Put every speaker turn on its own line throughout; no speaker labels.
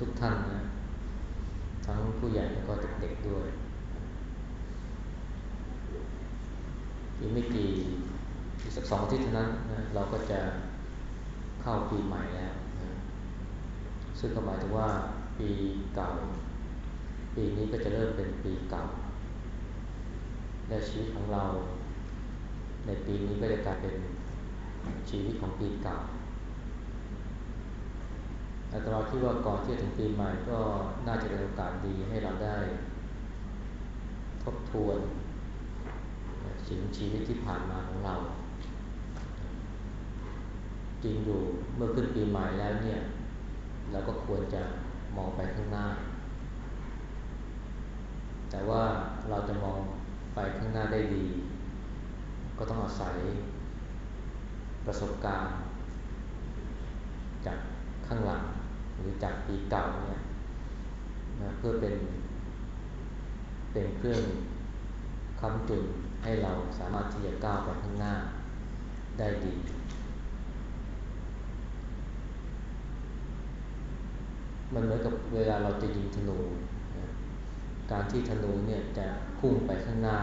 ทุกท่านนะทั้งผู้ใหญ่แล้วก็เด็กๆด้วย อีกไม่กี่อีกสักสองอาทิตย์เท่านั้นนะเราก็จะเข้าปีใหม่แล้วนะซึ่งก็หมายถึงว่าปีเก่า ปีนี้ก็จะเริ่มเป็นปีเก่า และชีวิตของเรา ในปีนี้ก็จะกลายเป็นชีวิตของปีเก่า อาตมาคิดว่าก่อนที่จะถึงปีใหม่ก็น่าจะเป็นโอกาสดีให้เราได้ ทบทวนสิ่งชีวิตที่ผ่านมาของเรา จริงอยู่เมื่อขึ้นปีใหม่แล้วเนี่ย เราก็ควรจะมองไปข้างหน้า แต่ว่าเราจะมองไปข้างหน้าได้ดี ก็ต้องอาศัยประสบการณ์จากข้างหลัง หรือจากปีเก่าเนี่ยนะเพื่อเป็นเป็นเครื่องค้ำจุนให้เราสามารถที่จะก้าวไปข้างหน้าได้ดี มันเหมือนกับเวลาเราจะยิงธนูนะการที่ธนูเนี่ยจะพุ่งไปข้างหน้า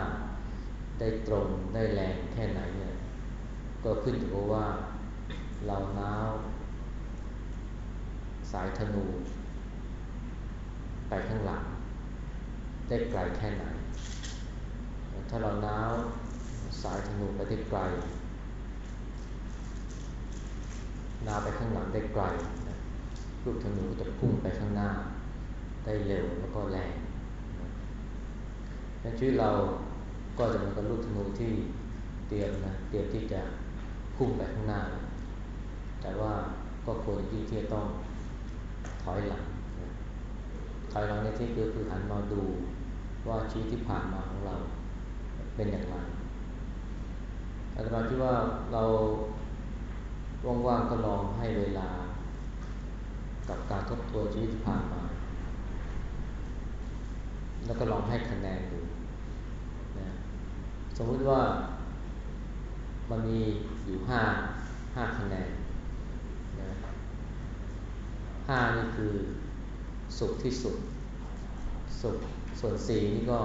ได้ตรงได้แรงแค่ไหนเนี่ยก็ขึ้นอยู่กับว่าเราน้าว สายธนู ไปข้างหลัง ได้ไกลแค่ไหน ถ้าเราน้าวสายธนูไปได้ไกลน้าวไปข้างหลังได้ไกลลูกธนูจะพุ่งไปข้างหน้า ได้เร็วแล้วก็แรงในชีวิตเราก็จะเหมือนกับลูกธนูที่เตรียมนะเตรียมที่จะพุ่งไปข้างหน้า แต่ว่าก็ควรที่จะต้อง ถอยหลังถอยหลังในที่คือคือหันมาดูว่าชีวิตที่ผ่านมาของเราเป็นอย่างไรอาตมาคิดว่าเราว่างๆก็ลองให้เวลา กับการทบทวนชีวิตที่ผ่านมา แล้วก็ลองให้คะแนนดูนะสมมติว่ามันมีอยู่ห้าห้าคะแนน ห้านี่คือสุขที่สุด สุขส่วนสี่นี่ก็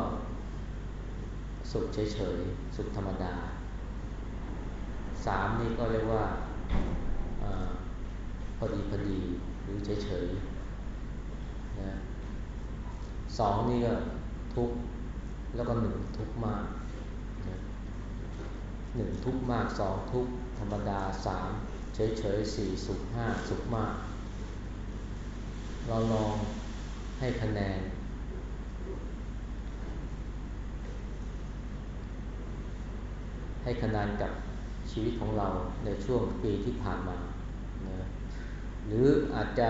สุขเฉยๆ สุขธรรมดาสามนี่ก็เรียกว่าอพอดีพอดีหรือเฉยๆนะสองนี่ก็ทุกแล้วก็หนึ่งทุกมากนะหนึ่งทุกมากสองทุกธรรมดาสามเฉยๆสี่สุขห้าสุขมาก เราลองให้คะแนน ให้คะแนนกับชีวิตของเราในช่วงปีที่ผ่านมานะหรืออาจจะ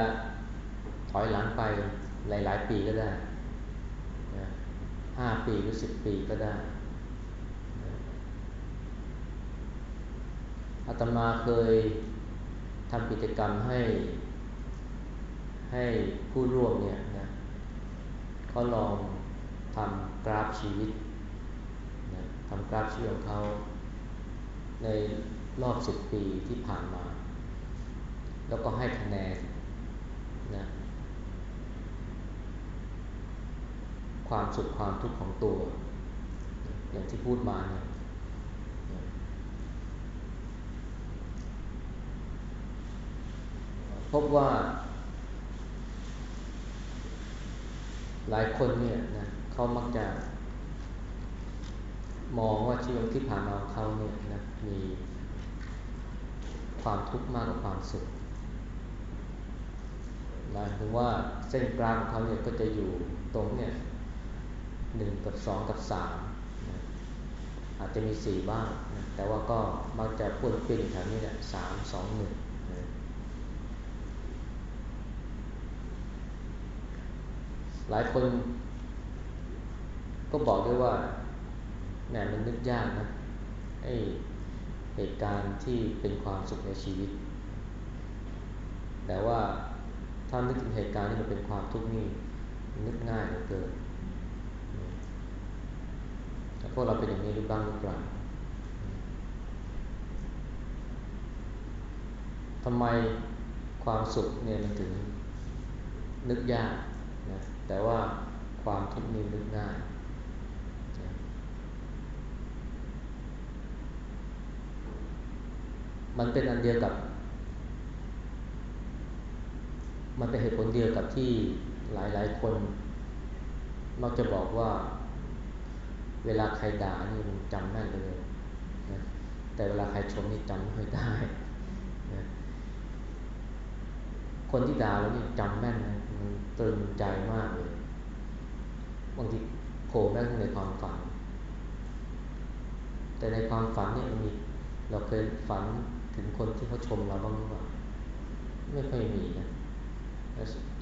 ถอยหลังไปหลาย ๆ ปีก็ได้นะห้าปีหรือสิบปีก็ได้อาตมาเคยทำกิจกรรมให้ ให้ผู้ร่วมเนี่ยนะเขาลองทำกราฟชีวิตนะทำกราฟชีวิตของเขาในรอบสิบปีที่ผ่านมา แล้วก็ให้คะแนนนะความสุขความทุกข์ของตัว อย่างที่พูดมาเนี่ยพบว่า หลายคนเนี่ยนะเขามักจะ มองว่าชีวิตที่ผ่านมาของเขาเนี่ยนะมีความทุกข์มากกว่าความสุขหมายถึงว่าเส้นกลางของเขาเนี่ยก็จะอยู่ตรงเนี่ยหนึ่งกับสองกับสามนะอาจจะมีสี่บ้างนะแต่ว่าก็มักจะพูดเปลี่ยนแถวนี้แหละสามสองหนึ่ง หลายคนก็บอกด้วยว่าแหมมันนึกยากนะไอเหตุการณ์ที่เป็นความสุขในชีวิต แต่ว่าถ้านึกถึงเหตุการณ์ที่มันเป็นความทุกข์นี่นึกง่ายเหลือเกินแต่พวกเราเป็นอย่างนี้หรือบ้างหรือเปล่าทำไมความสุขเนี่ยมันถึงนึกยาก นะแต่ว่าความทุกข์นี้นึกง่ายนะมันเป็นอันเดียวกับ มันเป็นเหตุผลเดียวกับที่หลายๆ คนมักจะบอกว่าเวลาใครด่านี่มันจำแม่นเลยนะแต่เวลาใครชมนี่จำไม่ค่อยได้นะคนที่ด่าเรานี่จำแม่นนะมัน ตรึงใจมากเลย บางทีโผล่แม่ในความฝัน แต่ในความฝันเนี่ยมันมี เราเคยฝันถึงคนที่เขาชมเราบ้างหรือเปล่า ไม่ค่อยมีนะ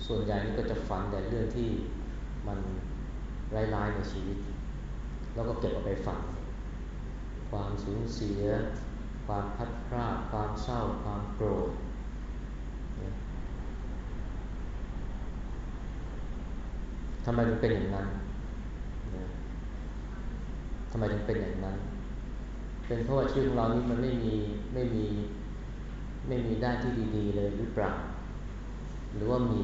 ส่วนใหญ่นี่ก็จะฝันแต่เรื่องที่มันร้ายๆในชีวิต แล้วก็เก็บเอาไปฝัน ความสูญเสีย ความพัดพลาดความเศร้า ความโกรธ ทำไมถึงเป็นอย่างนั้นทำไมถึงเป็นอย่างนั้น เป็นเพราะว่าชีวิตของเรานี้มันไม่มีไม่มีไม่มีด้านที่ดีๆเลยหรือเปล่า หรือว่ามี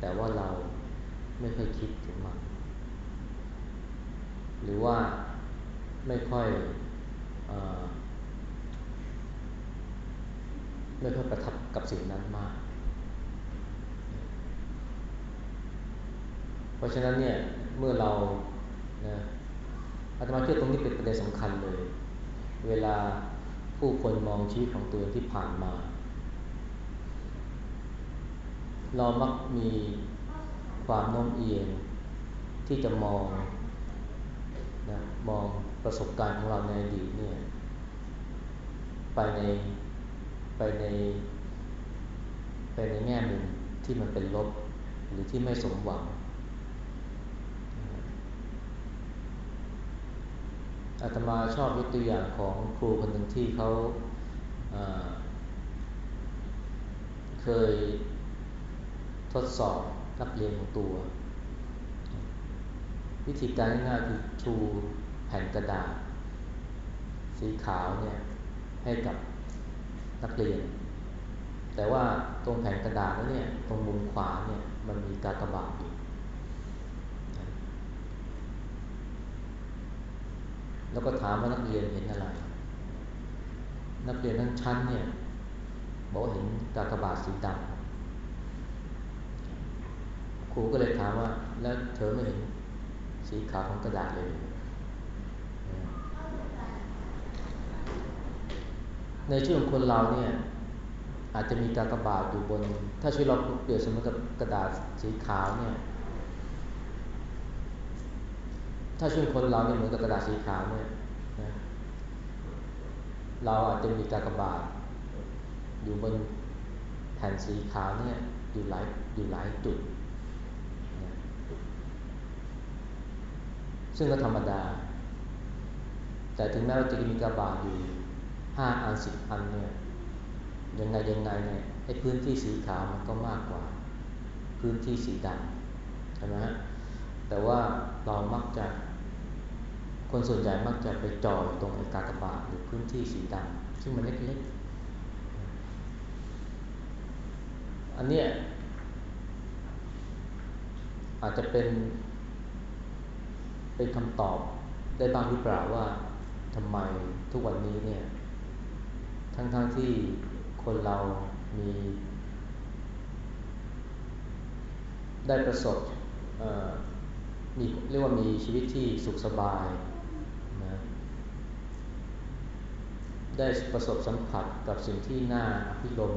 แต่ว่าเราไม่เคยคิดถึงมัน หรือว่าไม่ค่อยอไม่ค่อยประทับกับสิ่งนั้นมาก เพราะฉะนั้นเนี่ยเมื่อเรานะอาตมาคิดตรงนี้เป็นประเด็นสำคัญเลย เวลาผู้คนมองชีวิตของตัวเองที่ผ่านมา เรามักมีความโน้มเอียงที่จะมองนะมองประสบการณ์ของเราในอดีตเนี่ยไปในไปในไปในแง่มุมที่มันเป็นลบหรือที่ไม่สมหวัง อาตมาชอบยกตัวอย่างของครูคนหนึ่งที่เขาเคยทดสอบนักเรียนของตัว วิธีการง่ายๆคือชูแผ่นกระดาษ สีขาวเนี่ยให้กับนักเรียน แต่ว่าตรงแผ่นกระดาษนั้นเนี่ยตรงมุมขวาเนี่ยมันมีกากบาทอยู่ แล้วก็ถามว่านักเรียนเห็นอะไร นักเรียนทั้งชั้นเนี่ยบอกเห็นกากบาทสีดำครูก็เลยถามว่า แล้วเธอไม่เห็นสีขาวของกระดาษเลย ในช่วงคนเราเนี่ยอาจจะมีกากบาทอยู่บน ถ้าชีวิตเราเปรียบเสมือนกับกระดาษสีขาวเนี่ย ถ้าช่วงคนเราเนี่ยเหมือนกับกระดาษสีขาวเนี่ยนะเราอาจจะมีกากบาท อยู่บนแผ่นสีขาวเนี่ยอยู่หลายอยู่หลายจุดนะซึ่งก็ธรรมดา แต่ถึงแม้ว่าจะมีกากบาทอยู่ห้าอันสิบอันเนี่ยยังไงยังไงเนี่ยไอ้พื้นที่สีขาวมันก็มากกว่า พื้นที่สีดำใช่ไหมฮะแต่ว่าเรามักจะ คนส่วนใหญ่มักจะไปจ่อยตรงอกากบาทหรือพื้นที่สีดำซึ่งมันเล็กๆ อันเนี้ยอาจจะเป็น เป็นคำตอบได้บ้างหรือเปล่าว่าทำไมทุกวันนี้เนี่ย ทั้งๆทที่คนเรามี ได้ประสบมีเรียกว่ามีชีวิตที่สุขสบาย ได้ประสบสัมผัสกับสิ่งที่น่าพิลม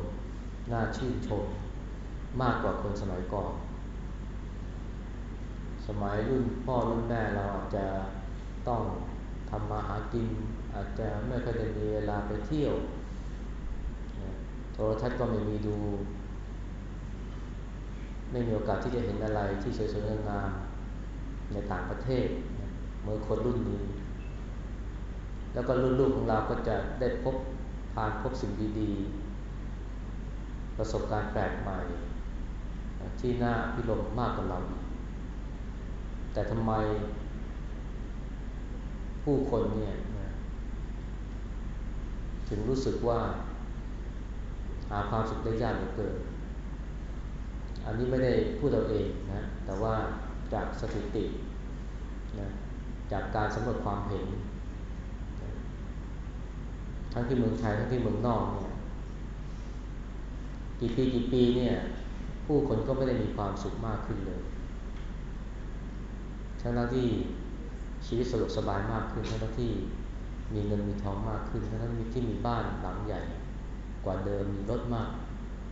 น่าชื่นชม มากกว่าคนสมัยก่อน สมัยรุ่นพ่อรุ่นแม่เราอาจจะต้องทำมาหากิน อาจจะไม่ค่อยได้มีเวลาไปเที่ยว โทรทัศน์ก็ไม่มีดู ไม่มีโอกาสที่จะเห็นอะไรที่สวยๆงามในต่างประเทศ เมื่อคนรุ่นนี้ แล้วก็ลูกๆของเราก็จะได้พบผ่านพบสิ่งดีๆ ประสบการณ์แปลกใหม่ ที่น่าพิรมมากกว่าเรา แต่ทำไมผู้คนเนี่ยถึงรู้สึกว่า หาความสุขได้ยากเหลือเกิน อันนี้ไม่ได้พูดเราเองนะ แต่ว่าจากสถิตินะจากการสำรวจความเห็น ทั้งที่เมืองไทยทั้งที่เมืองนอกเนี่ยกี่ปีกี่ปีเนี่ย ผู้คนก็ไม่ได้มีความสุขมากขึ้นเลยทั้งที่ชีวิตสะดวกสบายมากขึ้นทั้งที่มีเงินมีทองมากขึ้นทั้งที่มีบ้านหลังใหญ่ กว่าเดิมมีรถมาก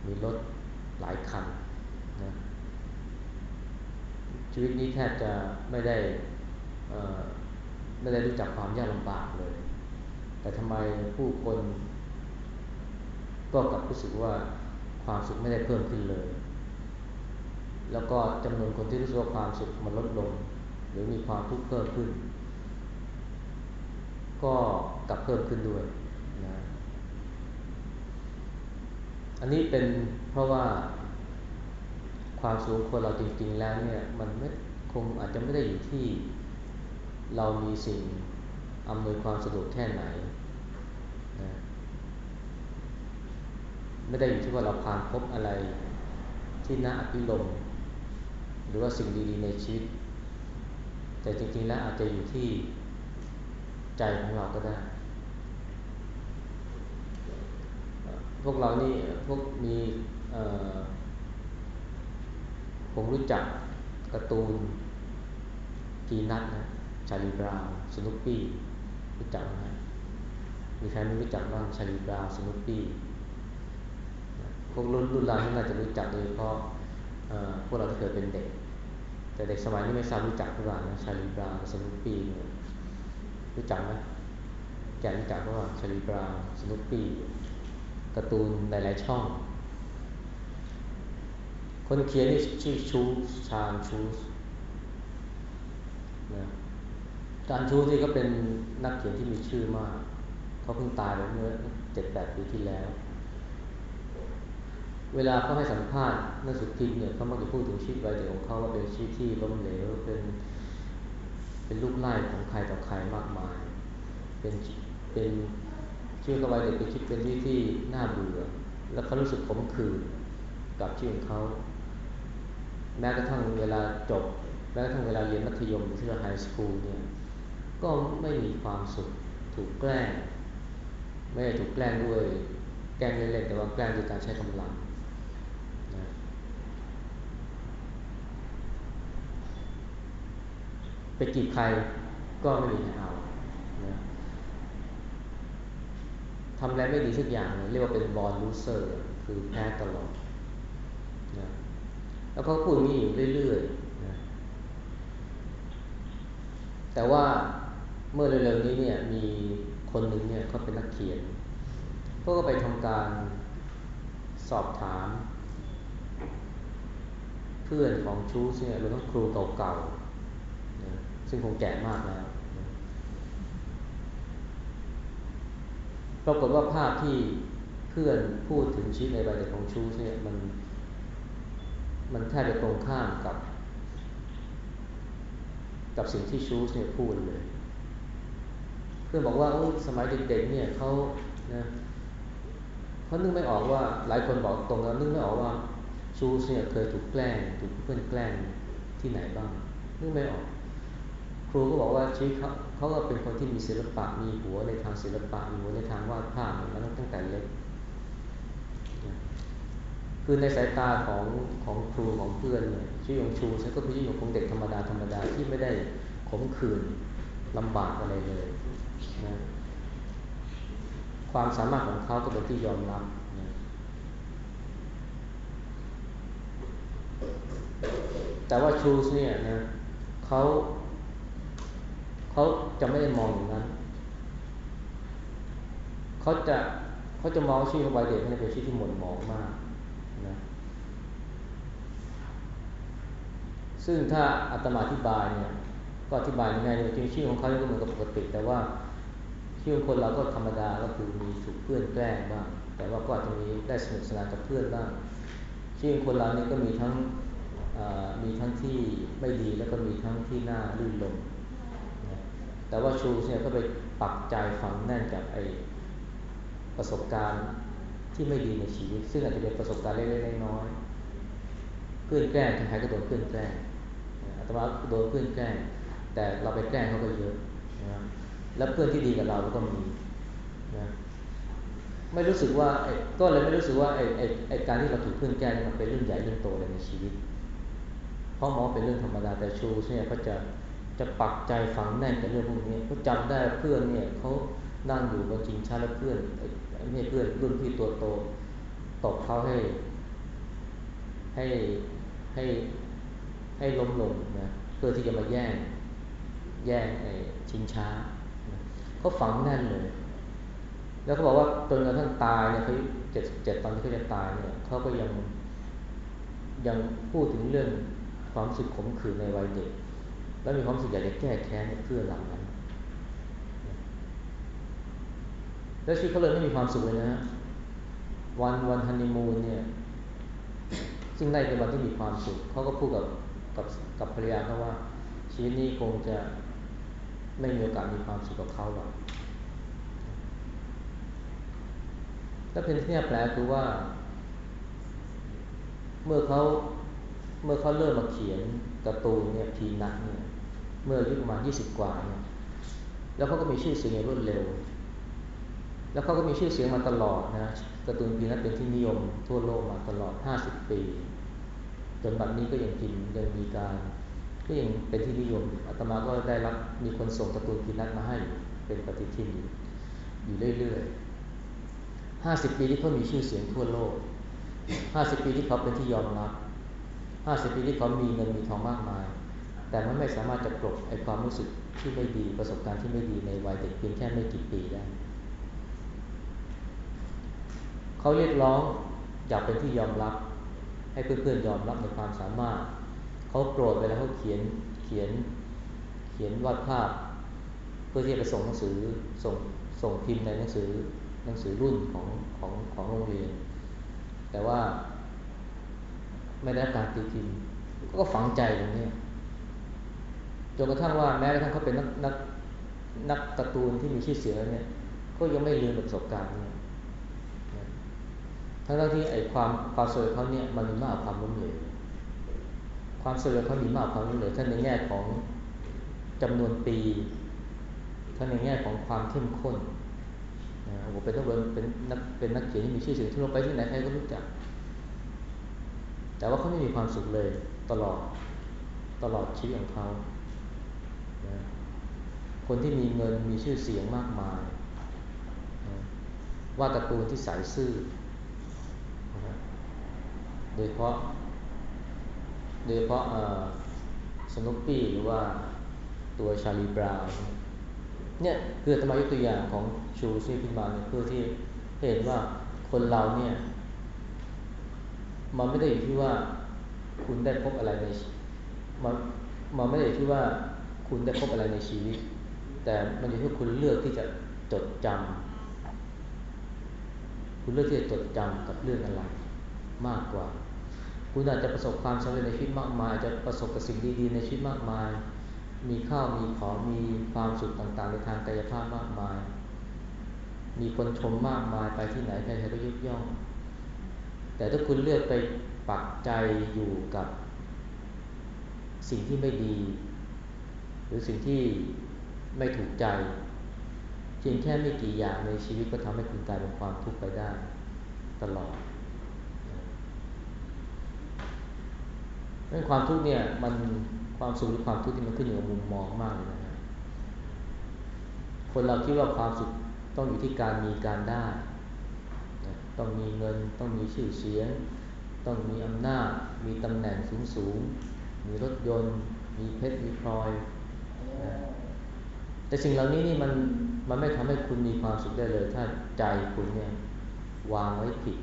มีรถหลายคันนะชีวิตนี้แทบจะไม่ได้ไม่ได้รู้จักความยากลำบากเลย แต่ทำไมผู้คนก็กลับรู้สึกว่าความสุขไม่ได้เพิ่มขึ้นเลย แล้วก็จำนวนคนที่รู้สึกว่าความสุขมันลดลง หรือมีความทุกข์เพิ่มขึ้น ก็กลับเพิ่มขึ้นด้วยนะอันนี้เป็นเพราะว่าความสูงคนเราจริง ๆ แล้วเนี่ยมันไม่คงอาจจะไม่ได้อยู่ที่เรามีสิ่ง อำนวยความสะดวกแค่ไหนนะไม่ได้อยู่ที่ว่าเราผ่านพบอะไรที่น่าอภิรมหรือว่าสิ่งดีๆในชีวิต แต่จริงๆแล้วอาจจะอยู่ที่ใจของเราก็ได้ พวกเรานี่พวกมีผมรู้จักการ์ตูนกีนัทนะชาลีบราวสนุปปี้ รู้จักไหมมีใครไม่รู้จักบ้างชาลีบราวสนุปปี้พวกรุ่นรุ่นเราที่น่าจะรู้จักโดยเฉพาะพวกเราที่เคยเป็นเด็ก แต่เด็กสมัยนี้ไม่ทราบรู้จักหรือเปล่านะชาลีบราวสนุปปี้รู้จักไหมแกรู้จักว่าชาลีบราวสนุปปี้การ์ตูนหลายๆช่อง คนเขียนนี่ชื่อชูชานชูนะ การชูที่ก็เป็นนักเขียนที่มีชื่อมาก เขาเพิ่งตายไปเมื่อเจ็ดแปดปีที่แล้ว เวลาเขาให้สัมภาษณ์นักสุพิมพ์เนี่ยเขามักจะพูดถึงชีวิตวัยเด็กของเขาว่าเป็นชีวิตที่ล้มเหลวเป็นเป็นลูกไล่ของใครต่อใครมากมาย เป็นเป็นชีวิตวัยเด็กเป็นชีวิตเป็นชีวิตที่น่าเบื่อ แล้วเขารู้สึกขมขื่นกับชีวิตของเขาแม้กระทั่งเวลาจบแม้กระทั่งเวลาเรียนมัธยมหรือที่เราไฮสคูลเนี่ย ก็ไม่มีความสุขถูกแกล้ง ไม่ได้ถูกแกล้งด้วย แกล้งเล่นๆแต่ว่าแกล้งด้วยการใช้กำลังนะไปจีบใครก็ไม่มีใครเอานะทำอะไรไม่ดีสักอย่างเรียกว่าเป็นบอลลูเซอร์ คือแพ้ตลอดนะแล้วก็พูดนี้อยู่เรื่อยๆนะแต่ว่า เมื่อเร็วๆนี้เนี่ยมีคนหนึ่งเนี่ยเขาเป็นนักเขียนพวกก็ไปทำการสอบถาม เพื่อนของชูสเนี่ยรวมทั้งครูเก่าๆนะซึ่งคงแก่มากแล้วปรากฏว่าภาพที่เพื่อนพูดถึงชีวิตในวัยเด็กของชูสเนี่ยมัน มันแทบจะตรงข้ามกับ กับสิ่งที่ชูสเนี่ยพูดเลย เพื่อนบอกว่าสมัยเด็กๆเนี่ยเขานะเขานึกไม่ออกว่าหลายคนบอกตรงแล้วนึกไม่ออกว่าชูสเนี่ยเคยถูกแกล้ง ถูกเพื่อนแกล้งที่ไหนบ้างนึกไม่ออก ครูก็บอกว่าชีวิตเขาเขาก็เป็นคนที่มีศิลปะมีหัวในทางศิลปะมีหัวในทางวาดภาพมาตั้งแต่เล็กคือในสายตาของของครูของเพื่อนเนี่ยชื่อของชูฉันก็คือชื่อของเด็กธรรมดาธรรมดาที่ไม่ได้ขมขื่นลำบากอะไรเลย นะความสามารถของเขาก็เป็นที่ยอมรับนะแต่ว่าชูสเนี่ยนะเขาเขาจะไม่ได้มองอย่างนั้นเขาจะเขาจะมองชีวิตของวัยเด็กเป็นชีวิตที่หม่นหมองมากนะซึ่งถ้าอาตมาอธิบายเนี่ยก็อธิบายง่ายๆจริงชีวิตของเขาก็เหมือนกับปกติ แต่ว่า ชีวิตคนเราก็ธรรมดาก็คือมีถูกเพื่อนแกล้งบ้าง แต่ว่าก็อาจจะมีได้สนุกสนานกับเพื่อนบ้างชีวิตคนเราเนี่ยก็มีทั้งมีทั้งที่ไม่ดีแล้วก็มีทั้งที่น่าลื่นลมแต่ว่าชูเนี่ยก็ไปปักใจฝังแน่นกับไอประสบการณ์ที่ไม่ดีในชีวิต ซึ่งอาจจะเป็นประสบการณ์เล็กๆน้อยๆเพื่อนแกล้งใครก็โดนเพื่อนแกล้งอาตมาโดนเพื่อนแกล้ง แต่เราไปแกล้งเขาก็เยอะนะ แล้วเพื่อนที่ดีกับเราก็มีนะไม่รู้สึกว่าก็เลยไม่รู้สึกว่าไอ้ไอ้ไอ้การที่เราถูกเพื่อนแกล้งมันเป็นเรื่องใหญ่เรื่องโตเลยในชีวิต เพราะมองเป็นเรื่องธรรมดาแต่ชูเนี่ยก็จะจะปักใจฝังแน่นกับเรื่องพวกนี้เขาจำได้เพื่อนเนี่ยเขานั่งอยู่บนจิงชาแล้วเพื่อนไอ้นี่เพื่อนรุ่นพี่ตัวโตตบเขาให้ ให้ให้ให้ล้มลงนะเพื่อที่จะมาแย่งแย่งไอ้ชิงช้า เขาฝังแน่นเลย แล้วเขาบอกว่าจนกระทั่งตายเนี่ยเขาเจ็ดเจ็ดตอนที่เขาจะตายเนี่ยเขาก็ยังยังพูดถึงเรื่องความสึกขมขื่นในวัยเด็ก แล้วมีความสึกอยากจะแก้แค้นเพื่อหลังนั้นแล้วชีวิตเขาเลยไม่มีความสุขเลยนะวันวันฮันนีมูนเนี่ย ซึ่งในเป็นวันที่มีความสุขเขาก็พูดกับกับกับภรรยาเขาว่า ชีวิตนี้คงจะ ไม่มีโอกาสมีความสุขกับเขาหรอกแลวเป็นที่แปลคือว่า เมื่อเขาเมื่อเขาเริ่มมาเขียนการ์ตูนเนี่ยพีนัทเนี่ยเมื่ออายุประมาณยี่สิบกว่าเนี่ยแล้วเขาก็มีชื่อเสียงอย่างรวดเร็ว แล้วเขาก็มีชื่อเสียงมาตลอดนะการ์ตูนพีนัทเป็นที่นิยมทั่วโลกมาตลอดห้าสิบปี จนบัดนี้ก็ยังกินยังมีการ ก็ยังเป็นที่นิยมอาตมาก็ได้รับมีคนส่งกร์ตูพีนัทมาให้เป็นปฏิทินอยู่เรื่อยๆห้าสิบปีที่เขามีชื่อเสียงทั่วโลกห้าสิบปีที่เขาเป็นที่ยอมรับห้าสิบปีที่เขามีเงินมีทองมากมาย แต่มันไม่สามารถจะกลบไอความรู้สึกที่ไม่ดีประสบการณ์ที่ไม่ดีในวัยเด็กเพียงแค่ไม่กี่ปีได้เขาเรียกร้องอยากเป็นที่ยอมรับ ให้เพื่อนๆยอมรับในความสามารถ เขาโกรธเวลาเขาเขียนเขียนเขียนวาดภาพ เพื่อที่จะไปส่งหนังสือส่งส่งพิมพ์ในหนังสือหนังสือรุ่นของของของโรงเรียน แต่ว่า ไม่ได้การตีพิมพ์ ก็ฝังใจตรงนี้จนกระทั่งว่าแม้กระทั่งเขาเป็นนักนักนักการ์ตูนที่มีชื่อเสียงเนี่ย ก็ยังไม่ลืมประสบการณ์นี้ทั้งที่ไอ้ความความสวยเขาเนี่ยมันมีมากกว่าความล้มเหลว ความสวยเขามีมากกว่าความล้เหลวทั้งในแง่ของจำนวนปีทั้งในแง่ของความเข้มข้นผมเป็นนักเป็นนักเป็นนักเขียนที่มีชื่อเสียงทั่วไปที่ไหนใครก็รู้จัก แต่ว่าเขาไม่มีความสุขเลยตลอดตลอดชีวิตของเขา คนที่มีเงินมีชื่อเสียงมากมายว่าการ์ตูนที่สายซื่อ โดยเพราะ โดยเฉพาะสนุปปี้หรือว่าตัวชาลีบราวน์เนี่ยคือธรรมายกตัวอย่างของชูซีขึ้นมาเนี่ยเพื่อที่เห็นว่าคนเราเนี่ย มันไม่ได้อยู่ที่ว่าคุณได้พบอะไรในมันมันไม่ได้อยู่ที่ว่าคุณได้พบอะไรในชีวิต แต่มันอยู่ที่คุณเลือกที่จะจดจำคุณเลือกที่จะจดจำกับเรื่องอะไรมากกว่า คุณอาจจะประสบความสำเร็จในชีวิตมากมายจะประสบกับสิ่งดีๆในชีวิตมากมาย มีข้าวมีของมีความสุขต่างๆ ในทางกายภาพมากมาย มีคนชมมากมายไปที่ไหนใครๆก็ยกย่อง แต่ถ้าคุณเลือกไปปักใจอยู่กับสิ่งที่ไม่ดี หรือสิ่งที่ไม่ถูกใจเพียงแค่ไม่กี่อย่างในชีวิตก็ทำให้คุณกลายเป็นความทุกข์ไปได้ตลอด เรื่องความทุกข์เนี่ยมันความสุขหรือความทุกข์ที่มันขึ้นอยู่กับมุมมองมากเลยนะคนเราคิดว่าความสุขต้องอยู่ที่การมีการได้ ต้องมีเงิน ต้องมีชื่อเสียง ต้องมีอำนาจ มีตำแหน่งสูงสูง มีรถยนต์ มีเพชร มีพลอย แต่สิ่งเหล่านี้นี่มันมันไม่ทำให้คุณมีความสุขได้เลย ถ้าใจคุณเนี่ยวางไว้ผิด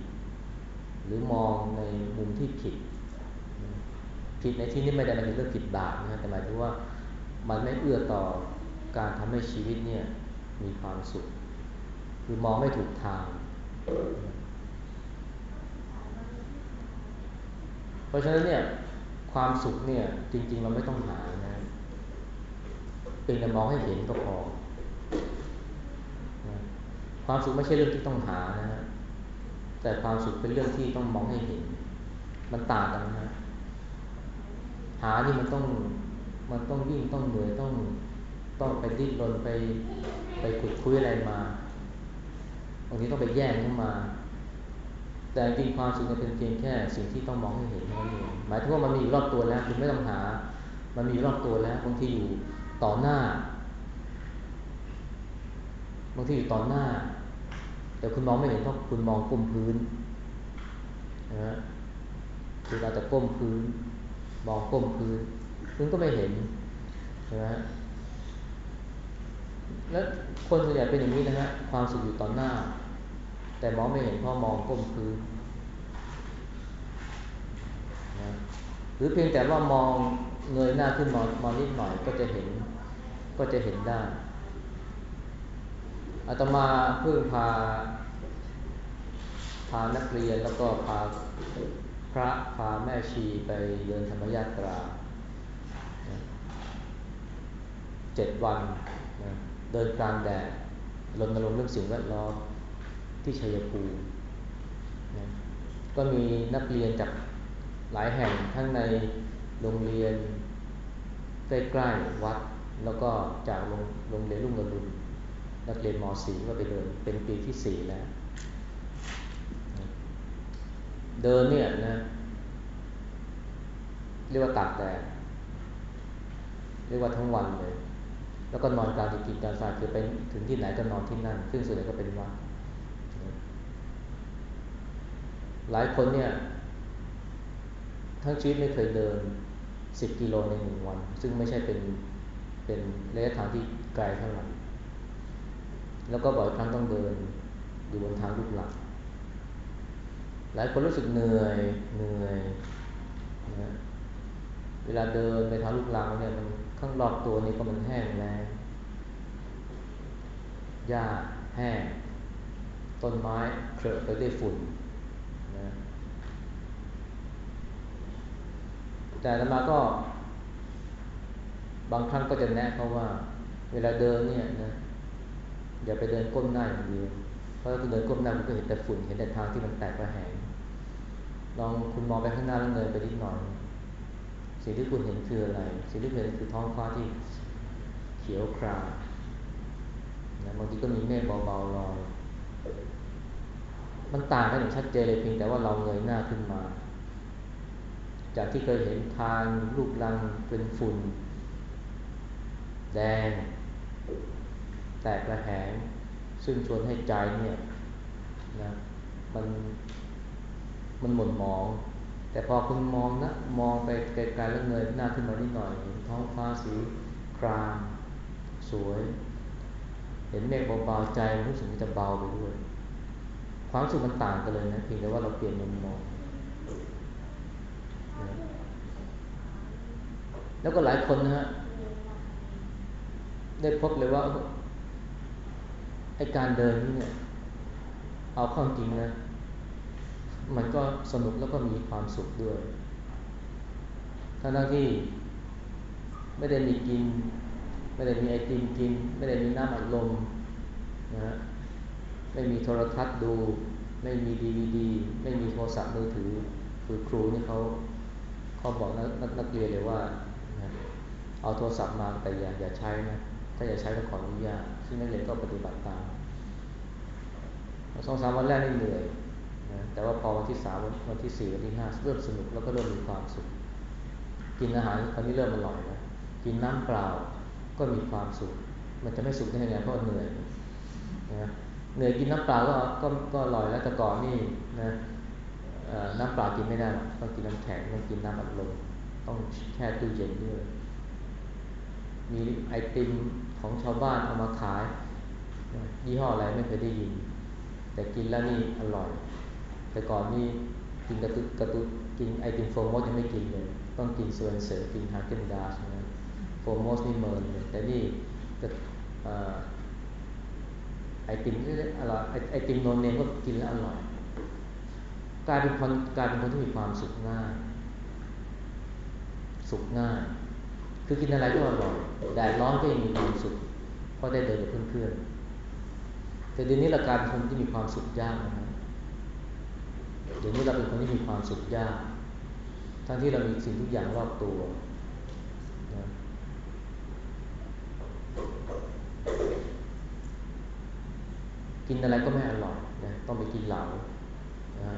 หรือมองในมุมที่ผิด ผิดในที่นี้ไม่ได้หมายถึงเรื่องผิดบาปนะแต่หมายถึงว่ามันไม่เอื้อต่อการทำให้ชีวิตเนี่ยมีความสุข คือมองไม่ถูกทาง เพราะฉะนั้นเนี่ยความสุขเนี่ยจริง ๆ เราไม่ต้องหานะเป็นแต่มองให้เห็นก็พอ ความสุขไม่ใช่เรื่องที่ต้องหานะแต่ความสุขเป็นเรื่องที่ต้องมองให้เห็น มันต่างกันนะ หานี่มันต้องมันต้องวิ่งต้องเหนื่อยต้องต้องไปดิ้นรนไปไปขุดคุยอะไรมาบางทีต้องไปแย่งขึ้นมา แต่จริงความสุขเป็นเพียงแค่สิ่งที่ต้องมองให้เห็นเท่านั้นเองหมายถึงว่ามันมีรอบตัวแล้วคุณไม่ต้องหา มันมีรอบตัวแล้วบางทีอยู่ต่อหน้าบางทีอยู่ต่อหน้า แต่คุณมองไม่เห็นเพราะคุณมองก้มพื้นนะคือเราจะก้มพื้น มองก้มพื้นคุณก็ไม่เห็นนะแล้วคนส่วนใหญ่เป็นอย่างนี้นะฮะความสุขอยู่ต่อหน้า แต่มองไม่เห็นเพราะมองก้มพื้นนะหรือเพียงแต่ว่ามองเงยหน้าขึ้นมองมองนิดหน่อยก็จะเห็นก็จะเห็นได้อาตมาเพิ่งพาพานักเรียนแล้วก็พา ระพาแม่ชีไปเดินธรรมยาตราเจ็ดวันนะเดินกลางแดดรณรงค์เรื่องสิ่งแวดล้อมที่ชัยภูมินะก็มีนักเรียนจากหลายแห่งทั้งในโรงเรียนใกล้ๆวัด แล้วก็จากโรงโรงเรียนรุ่งอรุณนักเรียนม .4 ก็ไปเดินเป็นปีที่สี่แล้ว เดินเนี่ยนะ เรียกว่าตากแดดเรียกว่าทั้งวันเลย แล้วก็นอนกลางกินกลางสายคือไปถึงที่ไหนก็นอนที่นั่น ซึ่งส่วนใหญ่ก็เป็นวัดหลายคนเนี่ย ทั้งชีวิตไม่เคยเดินสิบกิโลในหนึ่งวัน ซึ่งไม่ใช่เป็นเป็นระยะทางที่ไกลเท่าไหร่แล้วก็บ่อยครั้งต้องเดินอยู่บนทางลูกหลัง หลายคนรู้สึกเหนื่อยเหนื่อยนะเวลาเดินไปทางลูกหลังเนี่ยมันข้างรอบตัวนี่ก็มันแห้งแล้งหญ้าแห้ง ต้นไม้เคลอะไปด้วยฝุ่นนะแต่ธรรมาก็ บางครั้งก็จะแนะเขาว่า เวลาเดินเนี่ยนะอย่าไปเดินก้มหน้าอย่างเดียวเพราะถ้าคุณเดินก้มหน้าคุณก็เห็นแต่ฝุ่นเห็นแต่ทางที่มันแตกระแหง ลองคุณมองไปข้างหน้าแล้วเดินไปนิดหน่อย สิ่งที่คุณเห็นคืออะไร สิ่งที่คุณเห็นคือท้องฟ้าที่เขียวครามนะบางทีก็มีเมฆเบาๆลอย มันต่างกันอย่างชัดเจนเลยเพียงแต่ว่าเราเงยหน้าขึ้นมา จากที่เคยเห็นทางลูกลังเป็นฝุ่น แดง แตกระแหง ซึ่งชวนให้ใจเนี่ยนะมัน มันหม่นมอง แต่พอคุณมองนะมองไปไกลๆแล้วเงยหน้าขึ้นมานิดหน่อยเห็นท้องฟ้าสีครามสวย เห็นเมฆเบาๆใจรู้สึกจะเบาไปด้วย ความสึกมันต่างกันเลยนะเพียงแต่ว่าเราเปลี่ยนมุมมอง แล้วก็หลายคนนะฮะได้พบเลยว่าไอการเดินนี่เนี่ย เอาข้อจริงนะ มันก็สนุกแล้วก็มีความสุขด้วยทั้งที่ไม่ได้มีกิน ไม่ได้มีไอติมกิน ไม่ได้มีน้ำอัดลมนะฮะไม่มีโทรทัศน์ดู ไม่มีดีวีดีไม่มีโทรศัพท์มือถือ คือครูนี่เขาเขาบอกนักนักเรียนเลยว่าเอาโทรศัพท์มาแต่อย่าอย่าใช้นะถ้าอยากใช้ก็ขออนุญาตซึ่งนักเรียนก็ปฏิบัติตามสองสามวันแรกนี่เหนื่อย นะแต่ว่าพอวันที่สามวันที่สี่วันที่ห้าเริ่มสนุกแล้วก็เริ่มมีความสุข กินอาหารคราวนี้เริ่มอร่อยแล้วกินน้ำเปล่าก็มีความสุข มันจะไม่สุขได้ยังไงเพราะเหนื่อยนะเหนื่อยกินน้ำเปล่าก็ก็ก็อร่อยแล้วแต่ก่อนนี่นะน้ำเปล่ากินไม่ได้ต้องกินน้ำแข็งต้องกินน้ำอัดลมต้องแช่ตู้เย็นด้วยมีไอติมของชาวบ้านเอามาขายยี่ห้ออะไรไม่เคยได้ยิน แต่กินแล้วนี่อร่อย แต่ก่อนนี่กินกระตุกกระตุกกินไอติมโฟมอสยังไม่กินเลย ต้องกินส่วนเสริมกินฮาร์เกนดาสนะโฟมอสนี่เมินเลยแต่นี่ไอติมนี่อร่อยไอติมโนนเนมก็กินแล้วอร่อยกลายเป็นคนกลายเป็นคนที่มีความสุขง่าย สุขง่าย คือกินอะไรก็อร่อยแดดร้อนก็ยังมีความสุขเพราะได้เดินกับเพื่อนๆแต่เดี๋ยวนี้เราการเป็นคนที่มีความสุขยากนะ เดี๋ยวนี้เราเป็นคนที่มีความสุขยาก ทั้งที่เรามีสิ่งทุกอย่างรอบตัวนะกินอะไรก็ไม่อร่อยนะต้องไปกินเหลานะ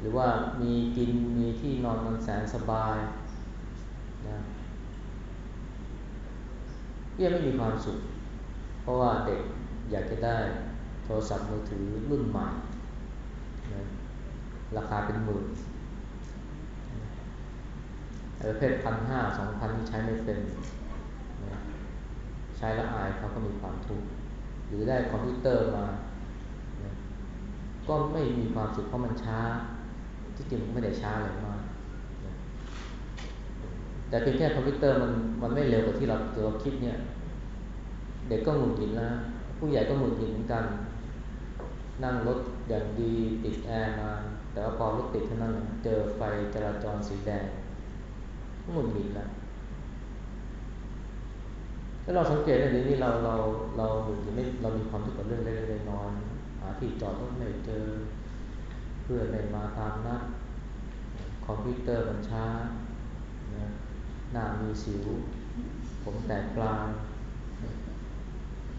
หรือว่ามีกินมีที่นอนมันแสนสบายนะยังไม่มีความสุข เพราะว่าเด็กอยากจะได้โทรศัพท์มือถือรุ่นใหม่ ราคาเป็นหมื่นประเภทพันห้าสองพันที่ใช้ไม่เป็นนะใช้แล้วอายเขาก็มีความทุกข์หรือได้คอมพิวเตอร์มานะก็ไม่มีความสุขเพราะมันช้า ที่จริงไม่ได้ช้าอะไรมากนะแต่เพียงแค่คอมพิวเตอร์มันมันไม่เร็วกว่าที่เราเราคิดเนี่ย เด็กก็หงุดหงิดแล้วผู้ใหญ่ก็หงุดหงิดเหมือนกัน นั่งรถอย่างดีติดแอร์มา แต่ว่าพอรถติดเท่านั้นเจอไฟจราจรสีแดงหงุดหงิดแล้วถ้าเราสังเกตในนี้นี่เราเราเราหงุดหงิดไม่เรามีความทุกข์กับเรื่องเล็กๆน้อยๆหาที่จอดรถไม่เจอ เพื่อนไม่มาตามนัดคอมพิวเตอร์มันช้านะหน้ามีสิว ผมแตกปลาย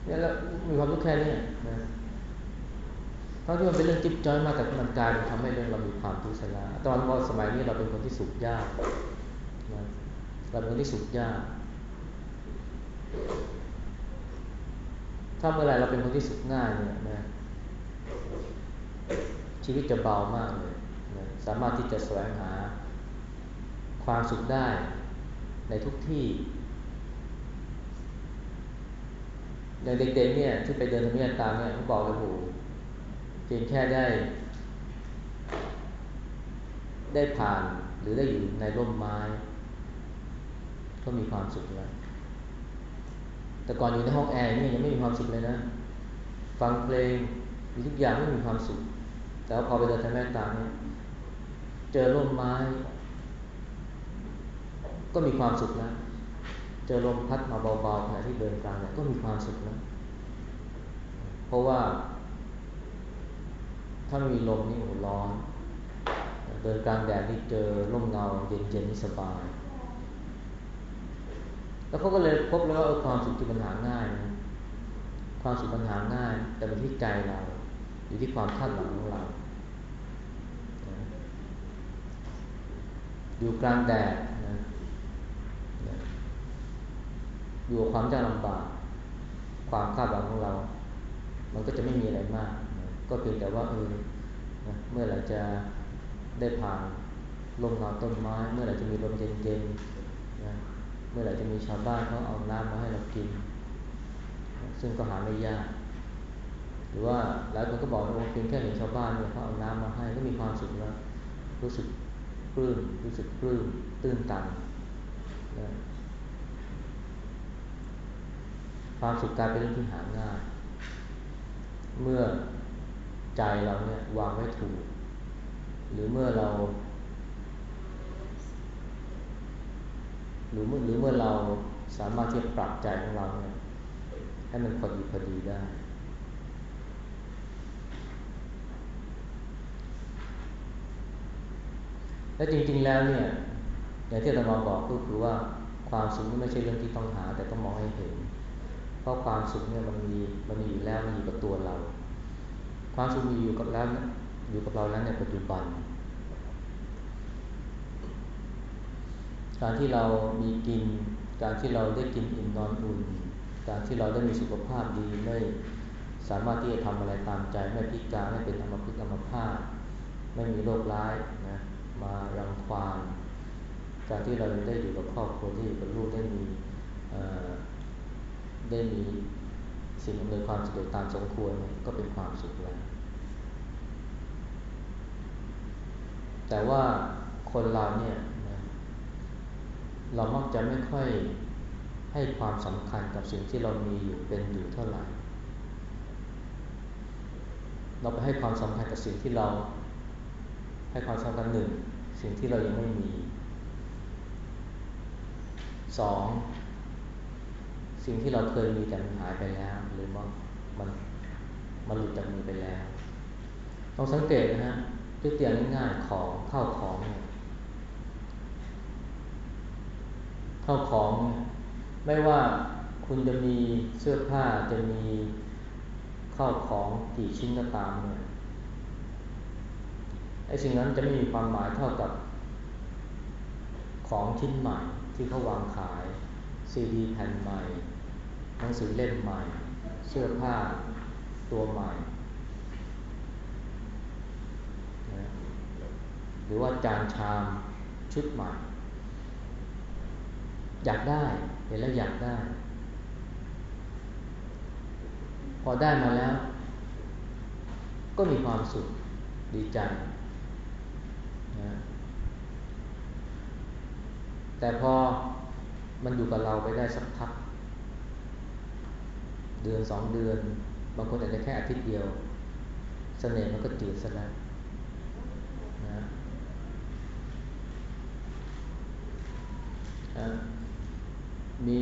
เนี่ยแล้วมีความทุกข์แค่นี้นะ เพราะที่มันเป็นเรื่องจิ๊บจ้อยมากแต่มันกลายเป็นทำให้เรื่องเรามีความทุกข์สลาตอนว่าสมัยนี้เราเป็นคนที่สุขยากนะเราเป็นคนที่สุขยาก ถ้าเมื่อไรเราเป็นคนที่สุขง่ายเนี่ยนะชีวิตจะเบามากเลยนะสามารถที่จะแสวงหา ความสุขได้ในทุกที่อย่างเด็กๆเนี่ยที่ไปเดินธรรมเนียบตามเนี่ยเขาบอกเลยโห เพียงแค่ได้ ได้ผ่านหรือได้อยู่ในร่มไม้ ก็มีความสุขแล้วแต่ก่อนอยู่ในห้องแอร์นี่ยังไม่มีความสุขเลยนะ ฟังเพลงมีทุกอย่างไม่มีความสุข แต่พอไปเดินธรรมเนียบตาเนี่ยเจอร่มไม้ ก็มีความสุขแล้วเจอลมพัดมาเบาๆขณะที่เดินกลางเนี่ยก็มีความสุขนะเพราะว่าาไม่มีลมนี่โอ้ร้อนเดินกลางแดดนี่เจอร่มเงาเย็นๆนี่สบาย แล้วเขาก็เลยพบแล้วว่าความสุขที่มันหาง่ายนะความสุขมันหาง่าย แต่มันที่ใจเรา อยู่ที่ความคาดหวังของเราอยู่กลางแดดนะอยู่ความยากลำบาก ความคาดหวังของเรา มันก็จะไม่มีอะไรมาก ก็เพียงแต่ว่าเออเมื่อเราจะได้ผ่านลมเงาวต้นไม้ เมื่อไหร่จะมีลมเย็นๆนะเมื่อไหร่จะมีชาวบ้านเขาเอาน้ำมาให้เรากิน ซึ่งก็หาไม่ยาก หรือว่าหลายคนก็บอกว่าเพียงแค่เห็นชาวบ้านเนี่ยเขาเอาน้ำมาให้ก็มีความสุขแล้วรู้สึกปลื้มรู้สึกปลื้มตื้นตันนะความสุขกลายเป็นเรื่องที่หาง่าย เมื่อ ใจเราเนี่ยวางไว้ถูก หรือเมื่อเราหรือเมื่อหรือเมื่อเราสามารถที่จะปรับใจของเราเนี่ยให้มันพอดีพอดีได้ และจริงๆแล้วเนี่ยอย่างที่อาจารย์บอกก็คือว่าความสุขไม่ใช่เรื่องที่ต้องหา แต่ต้องมองให้เห็น เพราะความสุขเนี่ยมันมีมันมีอยู่แล้วมันอยู่กับตัวเรา ความสุขมีอยู่กับแล้วอยู่กับเราแล้วในปัจจุบัน การที่เรามีกิน การที่เราได้กินอิ่มนอนอุ่น การที่เราได้มีสุขภาพดีไม่สามารถที่จะทำอะไรตามใจไม่พิการไม่เป็นอัมพฤกษ์อัมพาตไม่มีโรคร้ายนะมารังควานการที่เราได้อยู่กับครอบครัวที่อยู่กับลูกได้มีได้มีสิ่งอำนวยความสะดวกตามสมควรก็เป็นความสุขแล้ว แต่ว่าคนเราเนี่ยเรามักจะไม่ค่อยให้ความสำคัญกับสิ่งที่เรามีอยู่เป็นอยู่เท่าไหร่ เราไปให้ความสำคัญกับสิ่งที่เรา ให้ความสำคัญหนึ่งสิ่งที่เรายังไม่มีสองสิ่งที่เราเคยมีแต่มันหายไปแล้ว หรือว่ามันมันหลุดจากมือไปแล้ว ต้องสังเกตนะฮะ ตัวอย่างง่ายของเข้าของเนี่ยเข้าของ ไม่ว่าคุณจะมีเสื้อผ้าจะมีเข้าของกี่ชิ้นก็ตามเนี่ยไอ้สิ่งนั้นจะไม่มีความหมายเท่ากับของชิ้นใหม่ที่เขาวางขายซีดีแผ่นใหม่หนังสือเล่มใหม่ เสื้อผ้าตัวใหม่นะ หรือว่าจานชามชุดใหม่ อยากได้เห็นแล้วอยากได้ พอได้มาแล้ว ก็มีความสุขดีใจนะแต่พอมันอยู่กับเราไปได้สักพัก เดือนสองเดือน บางคนอาจจะแค่อาทิตย์เดียวสเสน่ห์มันก็จืดซะแล้วนะ มี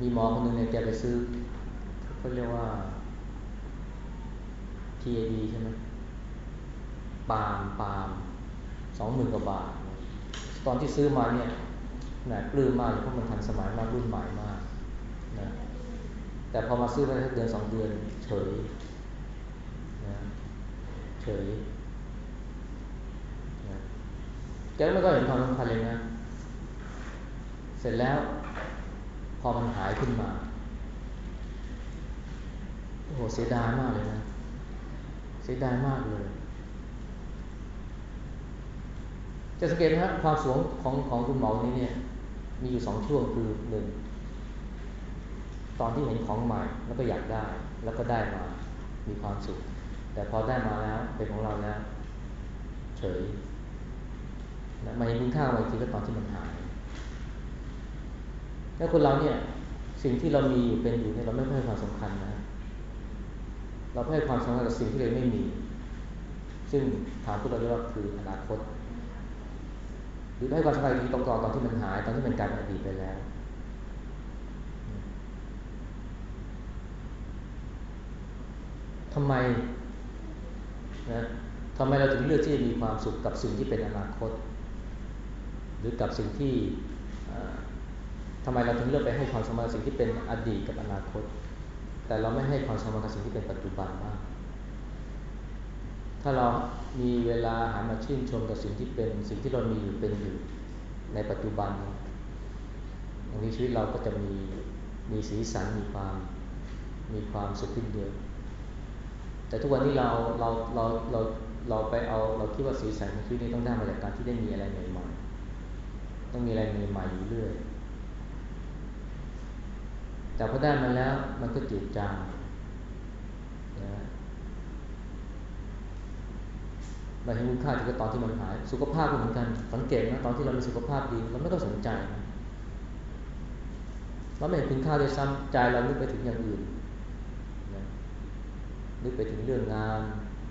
มีหมอคนหนึ่งเนี่ยแกไปซื้อเขาเรียกว่า PAD ใช่ไหมปาล์มปาล์มสองหมื่นกว่าบาท ตอนที่ซื้อมาเนี่ยหนะปลื้มมากเพราะมันทันสมัยมากรุ่นใหม่มากนะแต่พอมาซื้อไปเดือนสองเดือนเฉยนะเฉยนะแกไม่ก็เห็นความสำคัญเลยนะ เสร็จแล้ว พอมันหายขึ้นมาโอ้โหเสียดายมากเลยนะเสียดายมากเลย จะสังเกตนะฮะความสูงของของคุณหมอนี้เนี่ย มีอยู่สองช่วงคือหนึ่งตอนที่เห็นของใหม่แล้วก็อยากได้ แล้วก็ได้มา มีความสุข แต่พอได้มาแล้วเป็นของเราแล้วเฉยนะมาเห็นคุณค่าบางทีก็ตอนที่มันหาย แล้วคนเราเนี่ยสิ่งที่เรามีอยู่เป็นอยู่เนี่ยเราไม่ให้ความสำคัญนะ เราให้ความสำคัญกับสิ่งที่เราไม่มี ซึ่งถามพวกเราเรียกว่าคืออนาคต หรือให้ความสำคัญที่ตรงตอนที่มันหายตอนที่มันกลายเป็นอดีตไปแล้วทำไมนะทำไมเราถึงเลือกที่จะมีความสุขกับสิ่งที่เป็นอนาคต หรือกับสิ่งที่ ทำไมเราถึงเลือกไปให้ความสำคัญสิ่งที่เป็นอดีตกับอนาคต แต่เราไม่ให้ความสำคัญกับสิ่งที่เป็นปัจจุบันมากถ้าเรามีเวลาหันมาชื่นชมกับสิ่งที่เป็นสิ่งที่เรามีอยู่เป็นอยู่ในปัจจุบันบางทีชีวิตเราก็จะมีมีสีสันมีความมีความสุขขึ้นเยอะแต่ทุกวันนี้เราเราเราเราเราไปเอาเราคิดว่าสีสันของชีวิตนี้ต้องได้มาจากการที่ได้มีอะไรใหม่ๆต้องมีอะไรใหม่ๆอยู่เรื่อย แต่พอได้มาแล้วมันก็จืดจางนะเราเห็นคุณค่าที่ตอนที่มันหาย สุขภาพก็เหมือนกันสังเกตนะตอนที่เรามีสุขภาพดีเราไม่ต้องสนใจเราไม่เห็นคุณค่าด้วยซ้ำใจเรานึกไปถึงอย่างอื่นนะนึกไปถึงเรื่องงาน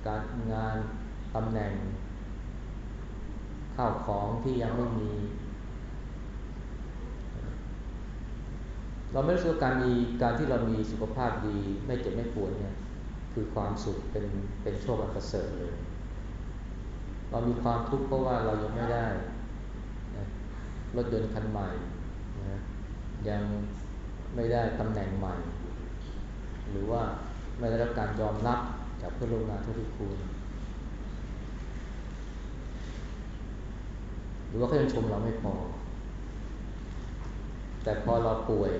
การงานตำแหน่ง ข้าวของที่ยังไม่มี เราไม่รู้สึกการมีการที่เรามีสุขภาพดี ไม่เจ็บไม่ปวดเนี่ยคือความสุขเป็นเป็นโชคอันประเสริฐเลย เรามีความทุกข์เพราะว่าเรายังไม่ได้รถยนต์คันใหม่นะยังไม่ได้ตำแหน่งใหม่ หรือว่าไม่ได้รับการยอมรับจากเพื่อนร่วมงานทุกทีคุณ หรือว่าเขายังชมเราไม่พอ แต่พอเราป่วย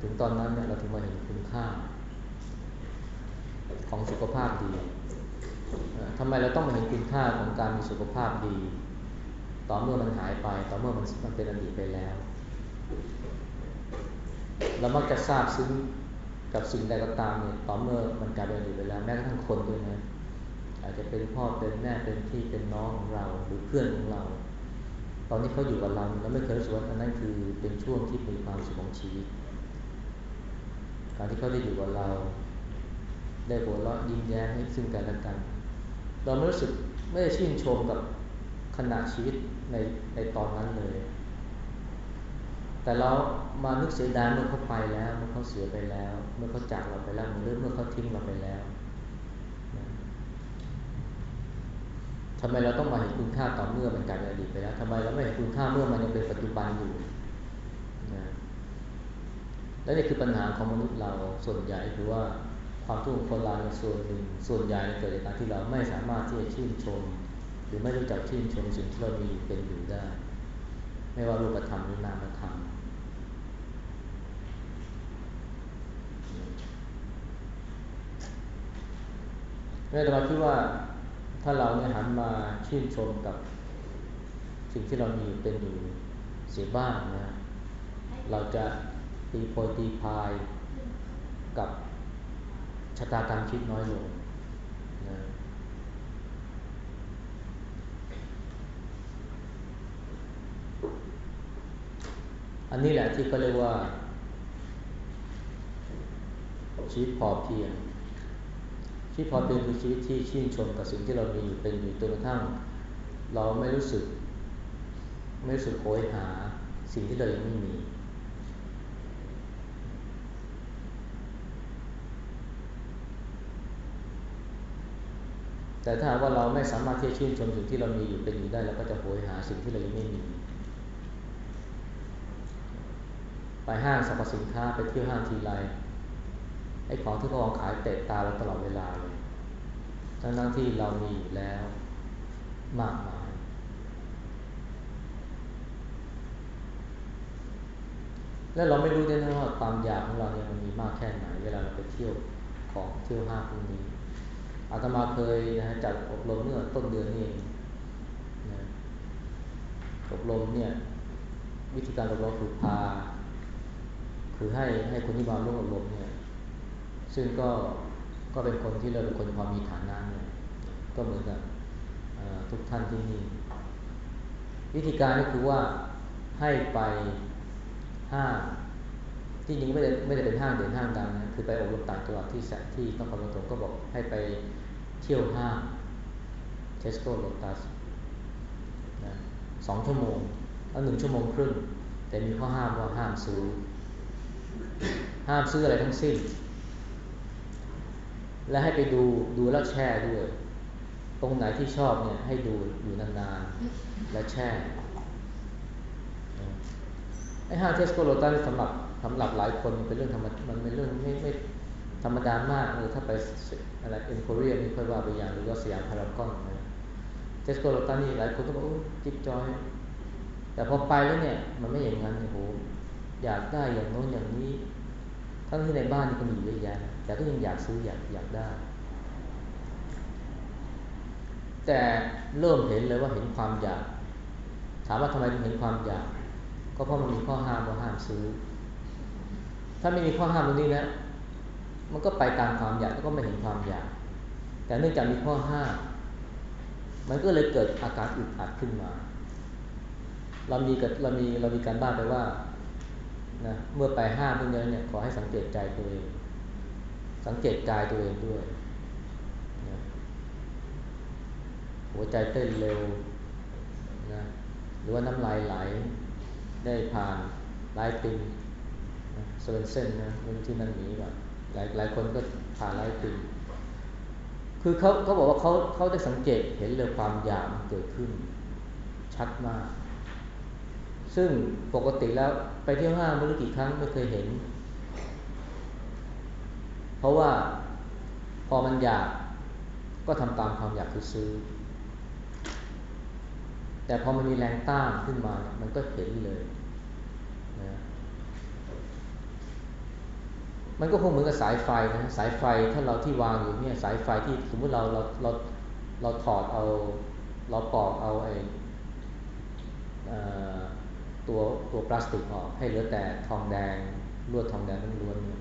ถึงตอนนั้นเนี่ยเราถึงมาเห็นคุณค่า ของสุขภาพดีทำไมเราต้องมาเห็นคุณค่าของการมีสุขภาพดี ต่อเมื่อมันหายไป ต่อเมื่อมันมันเป็นอดีตไปแล้ว เรามักจะทราบซึ้งกับสิ่งใดก็ตามเนี่ยต่อเมื่อมันกลายเป็นอดีตไปแล้วแม้กระทั่งคนด้วยนะอาจจะเป็นพ่อเป็นแม่เป็นพี่เป็นน้องของเราหรือเพื่อนของเรา อนนี้เขาอยู่กับเราเราไม่เคยรู้สึกว่าอันนั้นคือเป็นช่วงที่มีความสุขของชีวิต การที่เขาได้อยู่กับเรา ได้หัวเราะยิ้มแย้มให้ซึ่งกันและกัน เราไม่รู้สึกไม่ได้ชื่นชมกับขณะชีวิตในในตอนนั้นเลย แต่เรามานึกเสียดายเมื่อเขาไปแล้ว เมื่อเขาเสียไปแล้ว เมื่อเขาจากเราไปแล้วหรือเมื่อเขาทิ้งเราไปแล้ว ทำไมเราต้องมาเห็นคุณค่าต่อเมื่อมันกลายเป็นอดีตไปแล้วทำไมเราไม่เห็นคุณค่าเมื่อมันยังเป็นปัจจุบันอยู่นะและนี่คือปัญหาของมนุษย์เราส่วนใหญ่คือว่าความทุกข์ของคนเราในส่วนหนึ่งส่วนใหญ่เกิดจากการที่เราไม่สามารถที่จะชื่นชม หรือไม่รู้จักชื่นชมสิ่งที่เรามีเป็นอยู่ได้ ไม่ว่ารูปธรรมหรือนามธรรมนี่เราคิดว่า ถ้าเราเนี่ยหันมาชื่นชมกับสิ่งที่เรามีเป็นอยู่เสียบ้างนะเราจะตีโพยตีพายกับชะตากรรมชีวิตน้อยลงนะอันนี้แหละที่เขาเรียกว่าชีวิตพอเพียง ชีวิตพอเพียงคือชีวิตที่ชื่นชมกับสิ่งที่เรามีอยู่เป็นอยู่จนกระทั่ง เราไม่รู้สึก ไม่รู้สึกโหยหาสิ่งที่เรายังไม่มี แต่ถ้าว่าเราไม่สามารถที่จะชื่นชมสิ่งที่เรามีอยู่เป็นอยู่ได้เราก็จะโหยหาสิ่งที่เรายังไม่มี ไปห้างสรรพสินค้าไปเที่ยวห้างทีไรไอ้ของที่เขาขายเตะตาเราตลอดเวลาเล ทั้งทั้งที่เรามีอยู่แล้ว มากมาย และเราไม่รู้ด้วยนะว่าความอยากของเราเนี่ยมันมีมากแค่ไหน เวลาเราไปเที่ยวของเที่ยวห้างพวกนี้อาตมาเคยนะจัดอบรมเมื่อต้นเดือนนี้นะอบรมเนี่ย วิธีการอบรมคือพา คือให้ให้คนที่มาร่วมอบรมเนี่ย ซึ่งก็ ก็เป็นคนที่เราเป็นคนพอมีฐานะเนี่ยก็เหมือนกับทุกท่านที่นี่วิธีการก็คือว่าให้ไปห้างที่จริงไม่ได้ไม่ได้เป็นห้างเด่นห้างดังนะคือไปอบรมต่างจังหวัดที่ที่ต้องคำปฐมก็บอกให้ไปเที่ยวห้างเทสโก้โลตัสนะสองชั่วโมงแล้วหนึ่งชั่วโมงครึ่ง แต่มีข้อห้ามว่าห้ามซื้อ ห้ามซื้ออะไรทั้งสิ้น และให้ไปดูดูแล้วแช่ด้วย ตรงไหนที่ชอบเนี่ยให้ดูอยู่นานๆ และแช่ไอ้ห้างเทสโก้โลตัสสำหรับสำหรับหลายคนเป็นเรื่องธรรมมันเป็นเรื่องไม่ไม่ธรรมดามากเลยถ้าไปอะไรเอ็นโคเรียนี่ค่อยว่าไปอย่างหรือว่าสยามพารากอนนะเทสโก้โลตัสนี่หลายคนก็บอกจิ๊บจอย แต่พอไปแล้วเนี่ยมันไม่อย่างนั้นโอ้โหอยากได้อย่างโน้นอย่างนี้ ทั้งที่ในบ้านก็มีเยอะแยะ แต่ก็ยังอยากซื้ออยากอยากได้ แต่เริ่มเห็นเลยว่าเห็นความอยาก ถามว่าทำไมถึงเห็นความอยาก ก็เพราะมันมีข้อห้ามว่าห้ามซื้อ ถ้าไม่มีข้อห้ามตรงนี้นะ มันก็ไปตามความอยากแล้วก็ไม่เห็นความอยาก แต่เนื่องจากมีข้อห้ามมันก็เลยเกิดอาการอึดอัดขึ้นมา เรามีกับเรามีเรามีการบ้านไปว่านะเมื่อไปห้ามพวกนี้เนี่ยขอให้สังเกตใจตัวเอง สังเกตกายตัวเองด้วยนะหัวใจเต้นเร็วนะหรือว่าน้ำลายไหล ได้ผ่านลายติมโซเวนเซนนะที่นั่นหนีแบบหลายหลายคนก็ผ่านลายปีคือเขาเขาบอกว่าเขาเขาได้สังเกตเห็นเลยความอยากมันเกิดขึ้น ชัดมาก ซึ่งปกติแล้วไปเที่ยวห้างไม่รู้กี่ครั้งไม่เคยเห็น ราะว่าพอมันอยากก็ทำตามความอยากคือซื้อ แต่พอมันมีแรงต้านขึ้นมามันก็เห็นเลยนะมันก็คงเหมือนกับสายไฟนะสายไฟถ้าเราที่วางอยู่เนี่ยสายไฟที่สมมติเราเราเราเราถอดเอาเราปอกเอาไอ้ตัวตัวพลาสติกออกให้เหลือแต่ทองแดงลวดทองแดงล้วนเนี่ย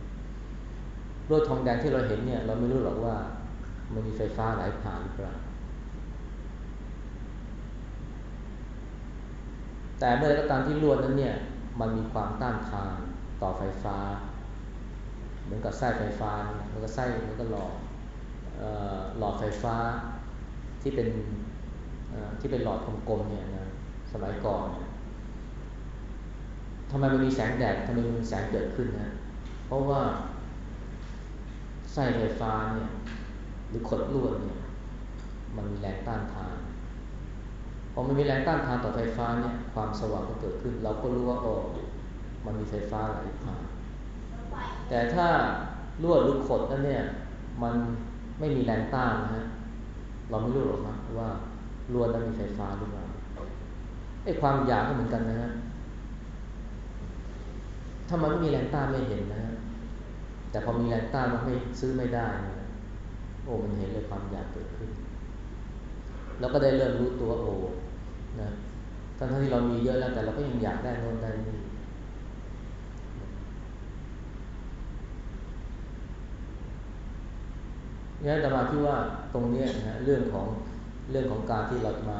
วดทองแดงที่เราเห็นเนี่ย เราไม่รู้หรอกว่า มันมีไฟฟ้าไหลผ่านหรือเปล่าแต่เมื่อไรก็ตามที่ลวดนั้นเนี่ยมันมีความต้านทานต่อไฟฟ้า เหมือนกับไส้ไฟฟ้ามือนกับไส้มือนกับหลอดหลอดไฟฟ้าที่เป็นที่เป็นหลอดกลมๆเนี่ยนะสมัยก่อนทำไมมันมีแสงแดดทำไมมันมีแสงเกิดขึ้นนะเพราะว่า ไส้ไฟฟ้าเนี่ยหรือขดลวดเนี่ยมันมีแรงต้านทานพอมันมีแรงต้านทานต่อไฟฟ้าเนี่ยความสว่างก็เกิดขึ้น เราก็รู้ว่าโอ้มันมีไฟฟ้าไหลผ่านแต่ถ้าลวดหรือขดนั้นเนี่ยมันไม่มีแรงต้านนะฮะเราไม่รู้หรอกนะว่าลวดนั้นมีไฟฟ้าหรือเปล่าไอ้ความอยากก็เหมือนกันนะฮะถ้ามันไม่มีแรงต้านไม่เห็นนะฮะ แต่พอมีแรงต้านมันไม่ซื้อไม่ได้นะโอ้มันเห็นเลยความอยากเกิดขึ้น แล้วก็ได้เริ่มรู้ตัวโอ้นะทั้งที่เรามีเยอะแล้วแต่เราก็ยังอยากได้โน่นได้นี่นี่แต่มาที่ว่าตรงนี้นะเรื่องของเรื่องของการที่เรามา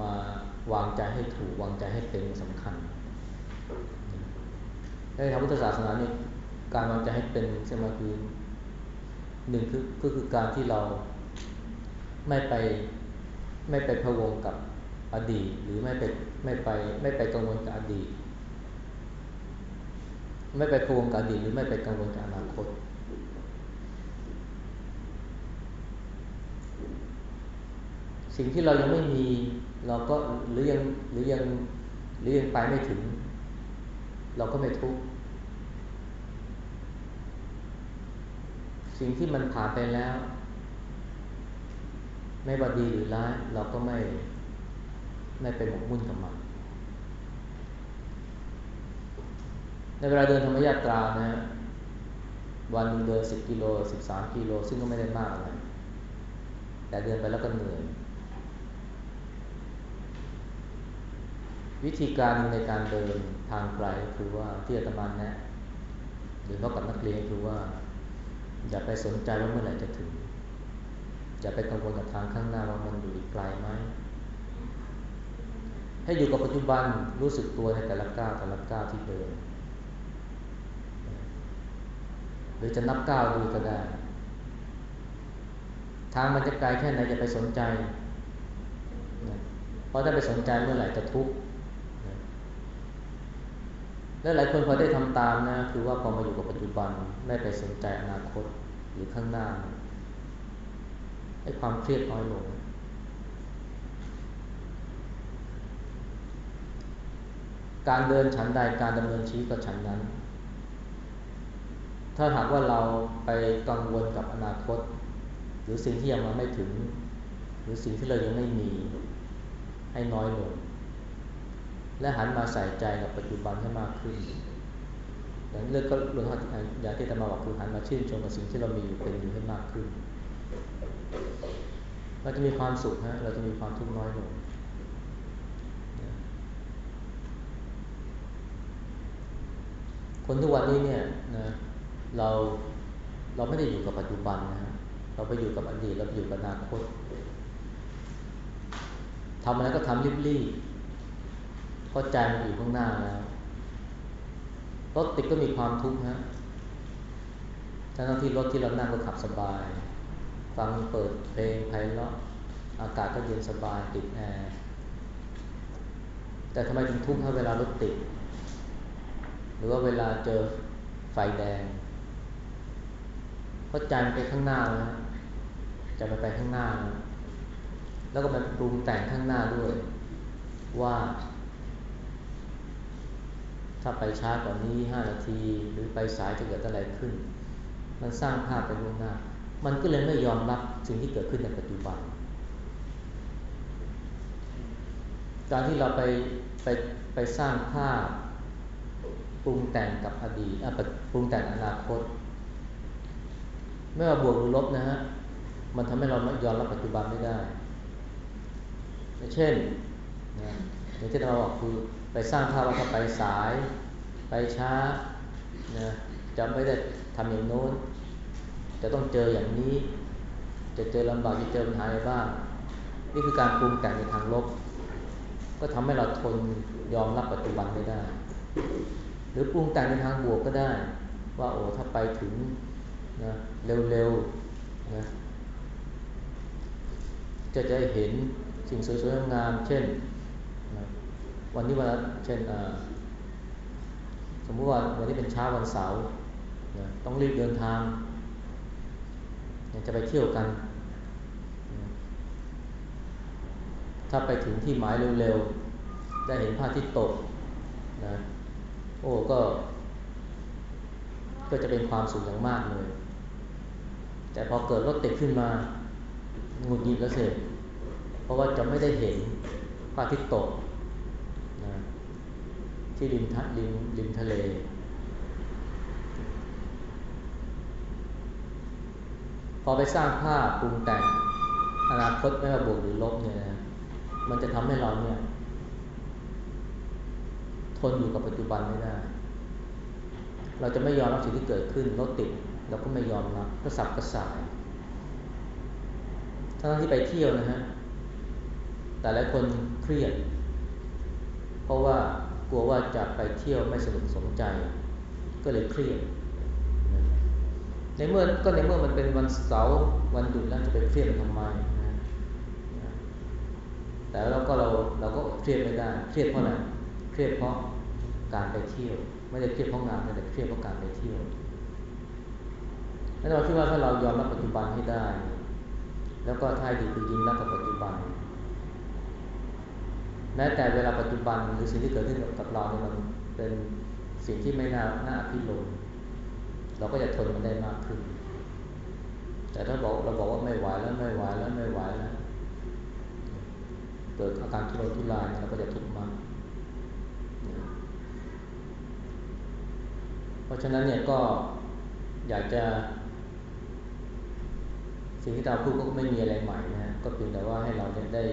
มาวางใจให้ถูกวางใจให้เป็นสำคัญในทางพุทธศาสนาเนี่ย การวางใจให้เป็นสมาคือหนึ่งก็คือการที่เราไม่ไปไม่ไปพะวงกับอดีต หรือไม่ไปไม่ไปไม่ไปกังวลกับอดีต ไม่ไปพะวงกับอดีตหรือไม่ไปกังวลกับอนาคต สิ่งที่เรายังไม่มีเราก็หรือยังหรือยังหรือยังไปไม่ถึง เราก็ไม่ทุกข์ สิ่งที่มันผ่านไปแล้ว ไม่ว่าดีหรือร้ายเราก็ไม่ไม่ไปหมกมุ่นกับมันในเวลาเดินธรรมยาตรานะวันเดินสิบกิโลสิบสามกิโล ซึ่งก็ไม่ได้มากอะไรแต่เดินไปแล้วก็เหนื่อย วิธีการในการเดินทางไกลคือว่าที่อาตมาแนะหรือเขากับนักเรียนคือว่า อย่าไปสนใจว่าเมื่อไหร่จะถึง อย่าไปกังวลกับทางข้างหน้าว่ามันอยู่อีกไกลไหมให้อยู่กับปัจจุบันรู้สึกตัวในแต่ละก้าวแต่ละก้าวที่เดินหรือจะนับก้าวดูก็ได้ ทางมันจะไกลแค่ไหนอย่าไปสนใจ เพราะถ้าไปสนใจเมื่อไหร่จะทุกข์ และหลายคนพอได้ทำตามนะคือว่าพอมาอยู่กับปัจจุบันไม่ไปสนใจอนาคตหรือข้างหน้าไอ้ความเครียดน้อยลง การเดินฉันใดการดำเนินชีวิตก็ฉันนั้น ถ้าหากว่าเราไปกังวลกับอนาคต หรือสิ่งที่ยังมาไม่ถึง หรือสิ่งที่เรายังไม่มีให้น้อยลง และหันมาใส่ใจกับปัจจุบันให้มากขึ้น อย่างเรื่องก็เรื่องอย่างที่จะมาบอกคือหันมาชื่นชมกับสิ่งที่เรามีอยู่เป็นอยู่ให้มากขึ้น เราจะมีความสุขฮะเราจะมีความทุกข์น้อยลงคนทุกวันนี้เนี่ยนะเราเราไม่ได้อยู่กับปัจจุบันนะฮะเราไปอยู่กับอดีตเราไปอยู่กับอนาคตทำอะไรก็ทำรีบ ราะใจมันอยู่ข้างหน้าแล้วรถติดก็มีความทุกข์ฮะทั้งที่รถที่เรานั่งก็ขับสบาย ฟังเปิดเพลงไพเราะอากาศก็เย็นสบายติดแอร์แต่ทำไมถึงทุกข์ถ้าเวลารถติด หรือว่าเวลาเจอไฟแดงเพราะใจมันไปข้างหน้าแล้วจะไปไปข้างหน้าแล้วก็มันปรุงแต่งข้างหน้าด้วย ว่า ถ้าไปช้ากว่านี้ห้านาที หรือไปสายจะเกิดอะไรขึ้น มันสร้างภาพไปล่วงหน้า มันก็เลยไม่ยอมรับสิ่งที่เกิดขึ้นในปัจจุบัน การที่เราไปไปไปสร้างภาพปรุงแต่งกับอดีตปรุงแต่งอนาคต ไม่ว่าบวกหรือลบนะฮะ มันทำให้เราไม่ยอมรับปัจจุบันไม่ได้ เช่นนะอย่างที่เราบอกคือ ไปสร้างภาพว่าถ้าไปสายไปช้านะจะไม่ได้ทำอย่างโน้น จะต้องเจออย่างนี้ จะเจอลำบากจะเจอปัญหาอะไรบ้าง นี่คือการปรุงแต่งในทางลบ ก็ทำให้เราทนยอมรับปัจจุบันไม่ได้ หรือปรุงแต่งในทางบวกก็ได้ ว่าโอ้ถ้าไปถึงนะเร็วๆนะจะจะเห็นสิ่งสวยๆงามเช่น วันนี้วันเช่นสมมติว่าวันนี้เป็นเช้าวันเสาร์ต้องรีบเดินทางจะไปเที่ยวกัน ถ้าไปถึงที่หมายเร็วๆ ได้เห็นพระอาทิตย์ตกนะโอ้ก็ ก็จะเป็นความสุขอย่างมากเลย แต่พอเกิดรถติดขึ้นมาหงุดหงิดแล้วเสร็จเพราะว่าจะไม่ได้เห็นพระอาทิตย์ตก ที่ริมทัริมริมทะเล พอไปสร้างภาพปรุงแต่งอนาคตไม่ว่าบวกหรือลบเนี่ยนะมันจะทำให้เราเนี่ย ทนอยู่กับปัจจุบันไม่ได้ เราจะไม่ยอมรับสิ่งที่เกิดขึ้นรถติดเราก็ไม่ยอมรับก็สับกระส่ายทั้งที่ไปเที่ยวนะฮะแต่หลายคนเครียด เพราะว่า กลัวว่าจะไปเที่ยวไม่สนุกสมใจ ก็เลยเครียดในเมื่อก็ในเมื่อมันเป็นวันเสาร์วันหยุดแล้วจะไปเครียดทำไมแต่เราก็เราเราก็เครียดไม่ได้เครียดเพราะอะไรเครียดเพราะการไปเที่ยว ไม่ได้เครียดเพราะงานแต่เครียดเพราะการไปเที่ยวแล้วเราคิดว่าถ้าเรายอมรับปัจจุบันให้ได้ แล้วก็ท้ายดีคือยิ้มรับกับปัจจุบัน แม้แต่เวลาปัจจุบันหรือสิ่งที่เกิดขึ้นกับเราเนี่ยมันเป็นสิ่งที่ไม่น่าน่าพิโลมเราก็จะทนมันได้มากขึ้น แต่ถ้าบอกเราบอกว่าไม่ไหวแล้วไม่ไหวแล้วไม่ไหวแล้วเกิดอาการทุรนทุรายเราก็จะทุกข์มาก เพราะฉะนั้นเนี่ยก็อยากจะ สิ่งที่เราพูดก็ไม่มีอะไรใหม่นะก็เพียงแต่ว่าให้เราได้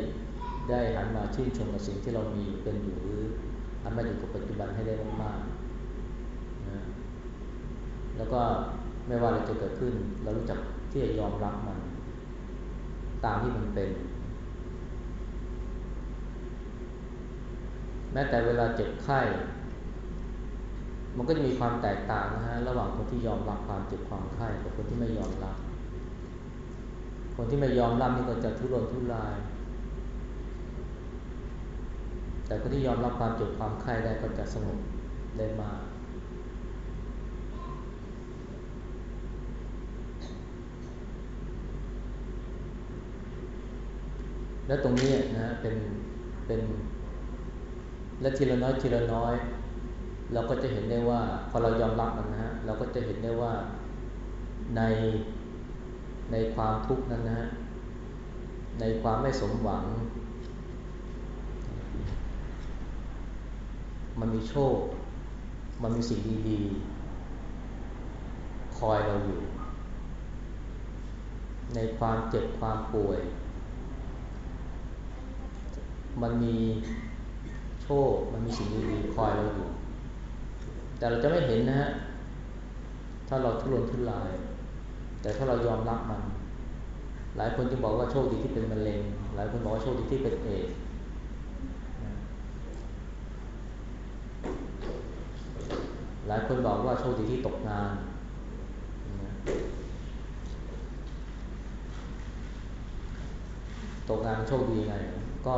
ได้หันมาชื่นชมกับสิ่งที่เรามีเป็นอยู่หรือหันมาอยู่กับปัจจุบันให้ได้มากๆนะแล้วก็ไม่ว่าอะไรจะเกิดขึ้น เรารู้จักที่จะยอมรับมัน ตามที่มันเป็น แม้แต่เวลาเจ็บไข้ มันก็จะมีความแตกต่างนะฮะระหว่างคนที่ยอมรับความเจ็บความไข้กับคนที่ไม่ยอมรับ คนที่ไม่ยอมรับนี่ก็จะทุรนทุราย แต่คนที่ยอมรับความเจ็บความไข้ได้ก็จะสงบได้มาก และตรงนี้นะเป็นเป็นและทีละน้อยทีละน้อย เราก็จะเห็นได้ว่าพอเรายอมรับมันนะฮะเราก็จะเห็นได้ว่าในในความทุกข์นั้นนะฮะในความไม่สมหวัง มันมีโชค มันมีสิ่งดีๆ คอยเราอยู่ ในความเจ็บความป่วย มันมีโชค มันมีสิ่งดีๆ คอยเราอยู่ แต่เราจะไม่เห็นนะฮะ ถ้าเราทุรนทุราย แต่ถ้าเรายอมรับมัน หลายคนจึงบอกว่าโชคดีที่เป็นมะเร็ง หลายคนบอกว่าโชคดีที่เป็นเอด หลายคนบอกว่าโชคดีที่ตกงานตกงานโชคดีไง ก็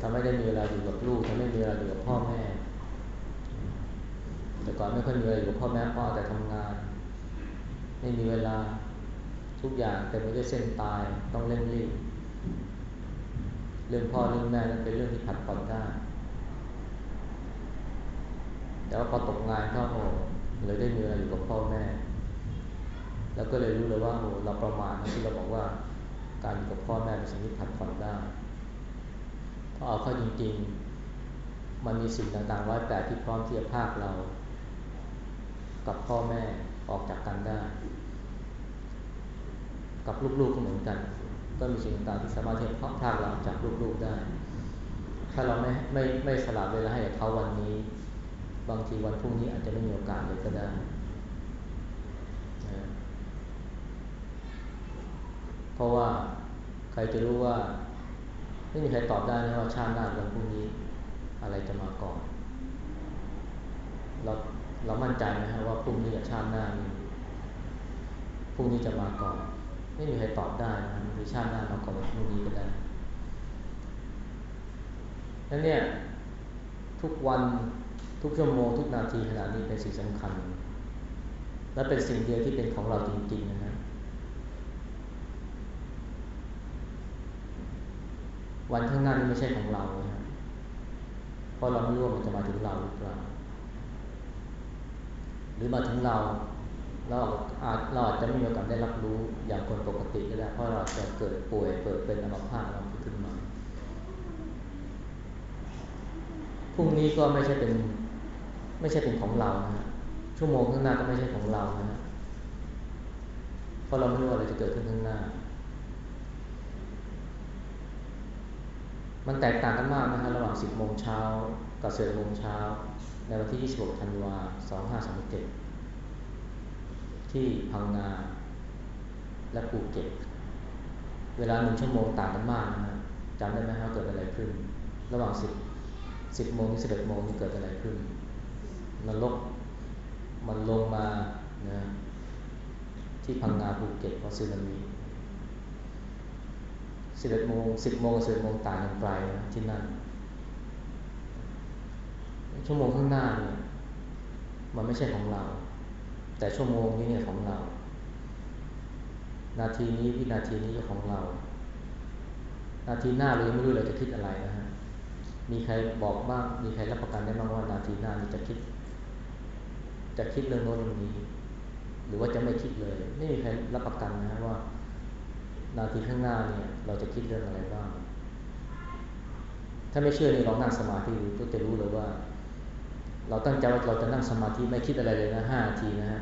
ทำให้ได้มีเวลาอยู่กับลูกทำให้มีเวลาอยู่กับพ่อแม่ แต่ก่อนไม่ค่อยมีเวลาอยู่กับพ่อแม่พ่อแต่ทำงาน ไม่มีเวลาทุกอย่างเต็มไปด้วยเส้นตายต้องเร่งรีบเรื่องพ่อเรื่องแม่นั้นเป็นเรื่องที่ผัดผ่อนได้ แต่ว่าพอตกงานก็โอ้เลยได้มีเวลาอยู่กับพ่อแม่ แล้วก็เลยรู้เลยว่าโอ้เราประมาทนะที่เราบอกว่าการอยู่กับพ่อแม่เป็นสิ่งที่ผัดผ่อนได้เพราะเอาเข้าจริง ๆ มันมีสิ่งต่างๆร้อยแปดที่พร้อมที่จะพากเรา กับพ่อแม่ออกจากกันได้ กับลูกๆก็เหมือนกัน ก็มีสิ่งต่างๆที่สามารถที่จะพากเราจากลูกๆได้ ถ้าเราไม่ไม่ไม่สละเวลาให้กับเขาวันนี้ บางทีวันพรุ่งนี้อาจจะไม่มีโอกาสเลยก็ได้นะเพราะว่าใครจะรู้ว่า ไม่มีใครตอบได้นะว่าชาติหน้าวันพรุ่งนี้อะไรจะมาก่อน เราเรามั่นใจนะฮะว่าพรุ่งนี้กับชาติหน้านี้พรุ่งนี้จะมาก่อน ไม่มีใครตอบได้นะหรือชาติหน้ามาก่อนพรุ่งนี้ก็ได้แล้วเนี่ยทุกวัน ทุกชั่วโมงทุกนาทีขณะนี้เป็นสิ่งสำคัญ และเป็นสิ่งเดียวที่เป็นของเราจริงๆนะฮะวันข้างหน้านี่ไม่ใช่ของเรานะเพราะเราไม่รู้ว่ามันจะมาถึงเราหรือเปล่า หรือมาถึงเราเราอาจเราอาจจะไม่มีโอกาสได้รับรู้อย่างคนปกติก็ได้เพราะเราจะเกิดป่วยเกิดเป็นอัมพาตเราขึ้นมาพรุ่งนี้ก็ไม่ใช่เป็น ไม่ใช่เป็นของเรานะชั่วโมงข้างหน้าก็ไม่ใช่ของเรานะเพราะเราไม่รู้อะไรจะเกิดขึ้นข้างหน้า มันแตกต่างกันมากนะฮะระหว่าง 10 โมงเช้ากับ 11 โมงเช้า ในวันที่ 26 ธันวา 2537ที่พังงาและภูเก็ต เวลาหนึ่งชั่วโมงต่างกันมากนะฮะจำได้ไหมครับเกิดอะไรขึ้น ระหว่าง 10 10 โมงถึง11 โมงนี่เกิดอะไรขึ้น นรกมันลงมานะที่พังงาภูเก็ตเพราะสึนามิสิบเอ็ดโมงสิบโมงสิบโมงต่างกันไกลนะที่นั่น ชั่วโมงข้างหน้าเนี่ยมันไม่ใช่ของเรา แต่ชั่วโมงนี้เนี่ยของเรา นาทีนี้วินาทีนี้ของเรา นาทีหน้าเรายังไม่รู้เราจะคิดอะไรนะฮะมีใครบอกบ้าง มีใครรับประกันได้บ้างว่านาทีหน้านี้จะคิด จะคิดเรื่องโน้นเรื่องนี้ หรือว่าจะไม่คิดเลย ไม่มีใครรับประกันนะว่า นาทีข้างหน้าเนี่ย เราจะคิดเรื่องอะไรบ้าง ถ้าไม่เชื่อนี่ลองนั่งสมาธิดูก็จะรู้เลยว่า เราตั้งใจว่าเราจะนั่งสมาธิไม่คิดอะไรเลยนะห้านาทีนะฮะ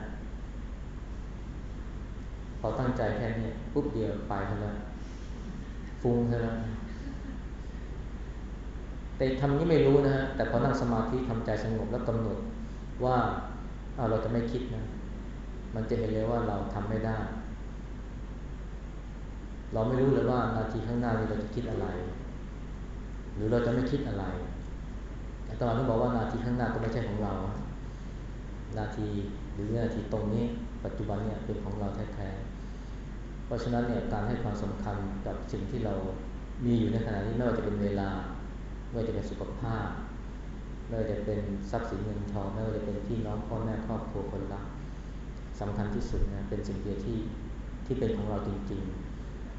พอตั้งใจแค่นี้ปุ๊บเดียวไปเท่านั้นฟุ้งเท่านั้นแต่ทำนี้ไม่รู้นะฮะแต่พอนั่งสมาธิทำใจสงบแล้วกำหนดว่า เราจะไม่คิดนะ มันจะเห็นเลยว่าเราทำไม่ได้ เราไม่รู้เลยว่านาทีข้างหน้านี้เราจะคิดอะไร หรือเราจะไม่คิดอะไรแต่ตอนนั้นบอกว่านาทีข้างหน้าก็ไม่ใช่ของเรา นาทีหรือนาทีตรงนี้ ปัจจุบันเนี่ยเป็นของเราแท้ๆ เพราะฉะนั้นเนี่ยการให้ความสำคัญกับสิ่งที่เรามีอยู่ในขณะนี้ไม่ว่าจะเป็นเวลาไม่ว่าจะเป็นสุขภาพ ไม่ว่าจะเป็นทรัพย์สินเงินทองไม่ว่าจะเป็นพี่น้องพ่อแม่ครอบครัวคนรักสำคัญที่สุดนะเป็นสิ่งเดียวที่ที่เป็นของเราจริง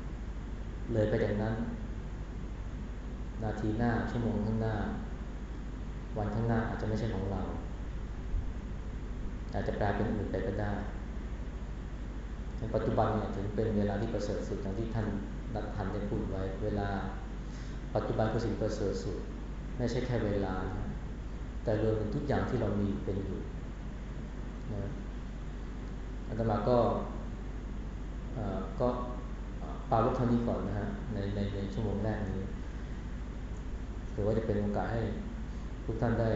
ๆ เลยไปจากนั้น นาทีหน้าชั่วโมงข้างหน้า วันข้างหน้าอาจจะไม่ใช่ของเรา อาจจะแปลเป็นอื่นไปก็ได้ในปัจจุบันเนี่ยถึงเป็นเวลาที่ประเสริฐสุดอย่างที่ท่านนักทันได้พูดไว้ เวลาปัจจุบันคือสิ่งประเสริฐสุด ไม่ใช่แค่เวลานะ แต่รวมถึงทุกอย่างที่เรามีเป็นอยู่นะอาตมาก็ก็ปาลบเท่านี้ก่อนนะฮะในในในชั่วโมงแรกนี้หรือว่าจะเป็นโอกาสให้ทุกท่านได้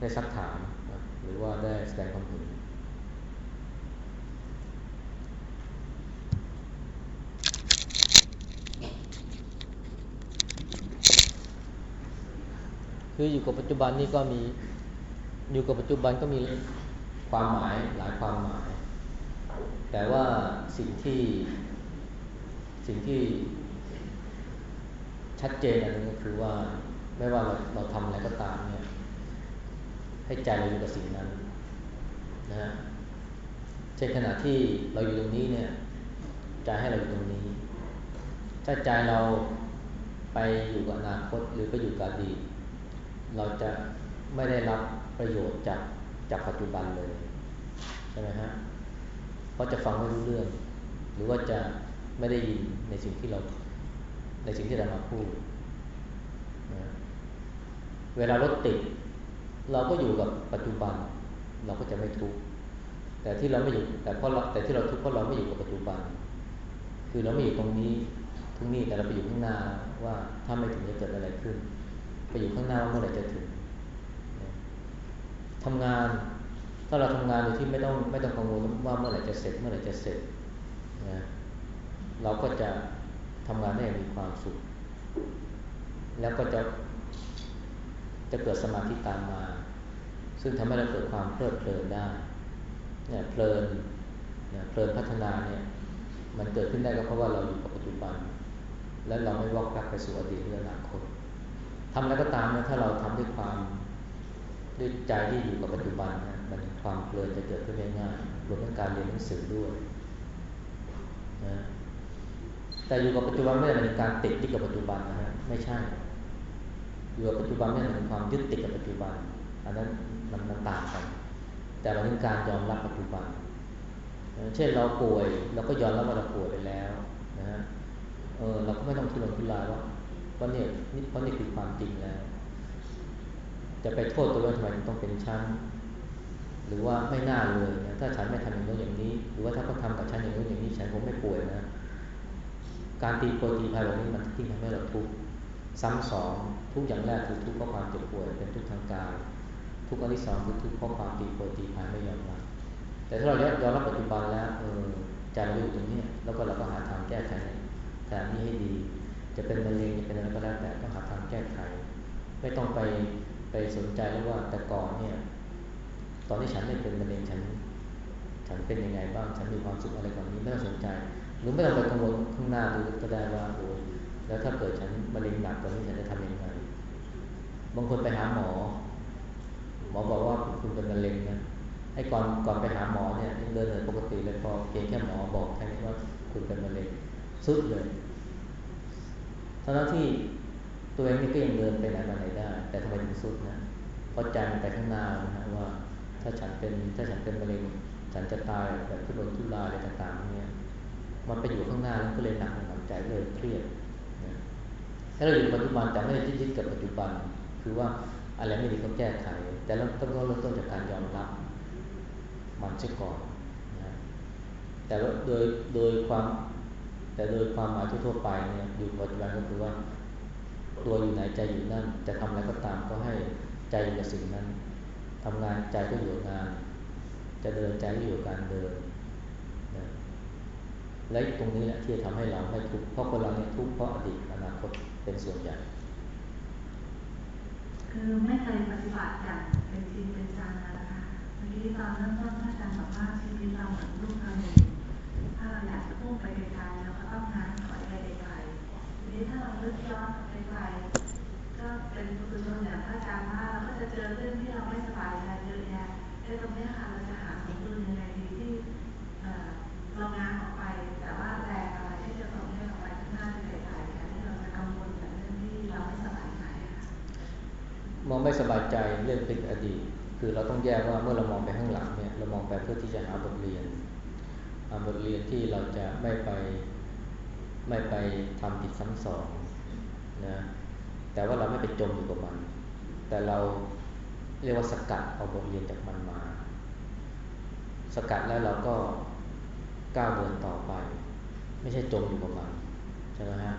ได้ซักถามนะหรือว่าได้แสดงความเห็น คืออยู่กับปัจจุบันนี่ก็มีอยู่กับปัจจุบันก็มีความหมายหลายความหมาย แต่ว่าสิ่งที่สิ่งที่ชัดเจนอันนึงก็คือว่าไม่ว่าเราเราทำอะไรก็ตามเนี่ยให้ใจเราอยู่กับสิ่งนั้นนะฮะเช่นขณะที่เราอยู่ตรงนี้เนี่ยใจให้เราอยู่ตรงนี้ ถ้าใจเราไปอยู่กับอนาคตหรือไปอยู่กับอดีต เราจะไม่ได้รับประโยชน์จากจากปัจจุบันเลยใช่ไหมฮะเพราะจะฟังไม่รู้เรื่อง หรือว่าจะไม่ได้ยินในสิ่งที่เราในสิ่งที่เรามาพูดนะเวลารถติด เราก็อยู่กับปัจจุบัน เราก็จะไม่ทุกข์แต่ที่เราไม่อยู่แต่เพราะเราแต่ที่เราทุกข์เพราะเราไม่อยู่กับปัจจุบัน คือเราไม่อยู่ตรงนี้ตรงนี้แต่เราไปอยู่ข้างหน้าว่าถ้าไม่ถึงจะเกิดอะไรขึ้น ไปอยู่ข้างหน้าว่าเมื่อไหร่จะถึงทำงาน ถ้าเราทำงานโดยที่ไม่ต้องไม่ต้องกังวลว่าเมื่อไหร่จะเสร็จเมื่อไหร่จะเสร็จนะเราก็จะทำงานได้อย่างมีความสุข แล้วก็จะจะเกิดสมาธิตามมา ซึ่งทำให้เราเกิดความเพลิดเพลินได้เนี่ยเพลินเนี่ยเพลินพัฒนาเนี่ยมันเกิดขึ้นได้ก็เพราะว่าเราอยู่กับปัจจุบัน และเราไม่วอกกลับไปสู่อดีตหรืออนาคต ทำอะไรก็ตามเนี่ยถ้าเราทำด้วยความด้วยใจที่อยู่กับปัจจุบันนะมันความเพลินจะเกิดขึ้นง่ายๆรวมทั้งการเรียนหนังสือด้วยนะแต่อยู่กับปัจจุบันไม่ได้เป็นการติดที่กับปัจจุบันนะฮะไม่ใช่ อยู่กับปัจจุบันไม่ได้เป็นความยึดติดกับปัจจุบัน อันนั้นมันมันต่างกัน แต่เราเป็นการยอมรับปัจจุบัน เช่นเราป่วยเราก็ยอมรับว่าเราป่วยไปแล้วนะฮะเออเราก็ไม่ต้องทุรนทุรายว่า เพราะเนี่ยนี่เพราะนี่คือความจริงแล้ว จะไปโทษตัวเองทำไมต้องเป็นชั้นหรือว่าไม่น่าเลยนะถ้าฉันไม่ทำอย่างนี้อย่างนี้ หรือว่าถ้าเขาทากับฉันอย่างนี้อย่างนี้ฉันคงไม่ป่วยนะ การตีโพตีพายแบบนี้มันที่ทำให้เราทุกข์ซ้ำสองทุกอย่างแรกคือทุกข์เพราะความเจ็บป่วยเป็นทุกข์ทางกายทุกข์อันที่สองคือทุกข์เพราะความตีโพตีพายไม่ยอมรับแต่ถ้าเรายอมรับปัจจุบันแล้วเออใจเราอยู่ตรงนี้แล้วก็เราก็หาทางแก้ไขแต่นี้ให้ดี จะเป็นมะเร็งจะเป็นอะไรก็แล้วแต่ต้องหาทางแก้ไข ไม่ต้องไปไปสนใจแล้วว่าแต่ก่อนเนี่ย ตอนที่ฉันไม่เป็นมะเร็งฉัน ฉันเป็นยังไงบ้างฉันมีความสุขอะไรก่อนนี้ไม่ต้องสนใจ หรือไม่ต้องไปกังวลข้างหน้าดูก็ได้ว่าโอ้แล้วถ้าเกิดฉันมะเร็งหนักกว่านี้ฉันจะทำยังไงบางคนไปหาหมอ หมอบอกว่าคุณเป็นมะเร็งนะไอ้ก่อนก่อนไปหาหมอเนี่ยยังเดินเลยปกติเลยพอเพียงแค่หมอบอกแค่นี้ว่าคุณเป็นมะเร็งสุดเลย ทั้งที่ตัวเองนี่ก็ยังเดินไปไหนมาไหนได้ แต่ทำไมถึงสุดนะเพราะใจมันไปข้างหน้านะว่า ถ้าฉันเป็นถ้าฉันเป็นมะเร็งฉันจะตายแบบทุรนทุรายอะไรต่างๆเนี่ยมันไปอยู่ข้างหน้าแล้วก็เลยหนักหนักใจเลยเครียดนะถ้าเราอยู่ปัจจุบันแต่ไม่ได้ยึดกับปัจจุบัน คือว่าอะไรไม่ดีก็แก้ไข แต่เราต้องเริ่มต้นจากการยอมรับ มันเสียก่อนนะแต่โดยโดยความ แต่โดยความหมายทั่วไปเนี่ยอยู่ปัจจุบันก็คือว่า ตัวอยู่ไหนใจอยู่นั่น จะทำอะไรก็ตามก็ให้ใจอยู่กับสิ่งนั้นทำงานใจก็อยู่งาน จะเดินใจก็อยู่การเดินนะและตรงนี้แหละที่จะทำให้เราไม่ทุกข์เพราะคนเราเนี่ยทุกข์เพราะอดีตอนาคตเป็นส่วนใหญ่
คือไม่เคยปฏิบัติอย่างเป็นจริงเป็นจังนะคะเมื่อกี้ตอนเริ่มต้นท่านอาจารย์สัมภาษณ์ชีวิตเราเหมือนลูกทะเลถ้าเราอยากจะพุ่งไปไกล นี้ถ้าเราลึกย้อนไปไกลก็เป็นปุถุชนอย่างพระอาจารย์ว่าเราก็จะเจอเรื่องที่เราไม่สบายใจเยอะแยะในตรงนี้ค่ะเราจะหาสมดุลยังไงดีที่เรางานออกไป แต่ว่าแรงอะไรที่จะส่งให้ออกไปข้างหน้าไกลๆแทนที่เราจะกังวลกับเรื่องที่เราไม่สบายใจ
มองไม่สบายใจเรื่องเป็นอดีต คือเราต้องแยกว่าเมื่อเรามองไปข้างหลังเนี่ยเรามองไปเพื่อที่จะหาบทเรียนบทเรียนที่เราจะไม่ไป ไม่ไปทำผิดซ้ำสองนะแต่ว่าเราไม่ไปจมอยู่กับมัน แต่เราเรียกว่าสกัดเอาบทเรียนจากมันมา สกัดแล้วเราก็ก้าวเดินต่อไป ไม่ใช่จมอยู่กับมันใช่ไหมฮะ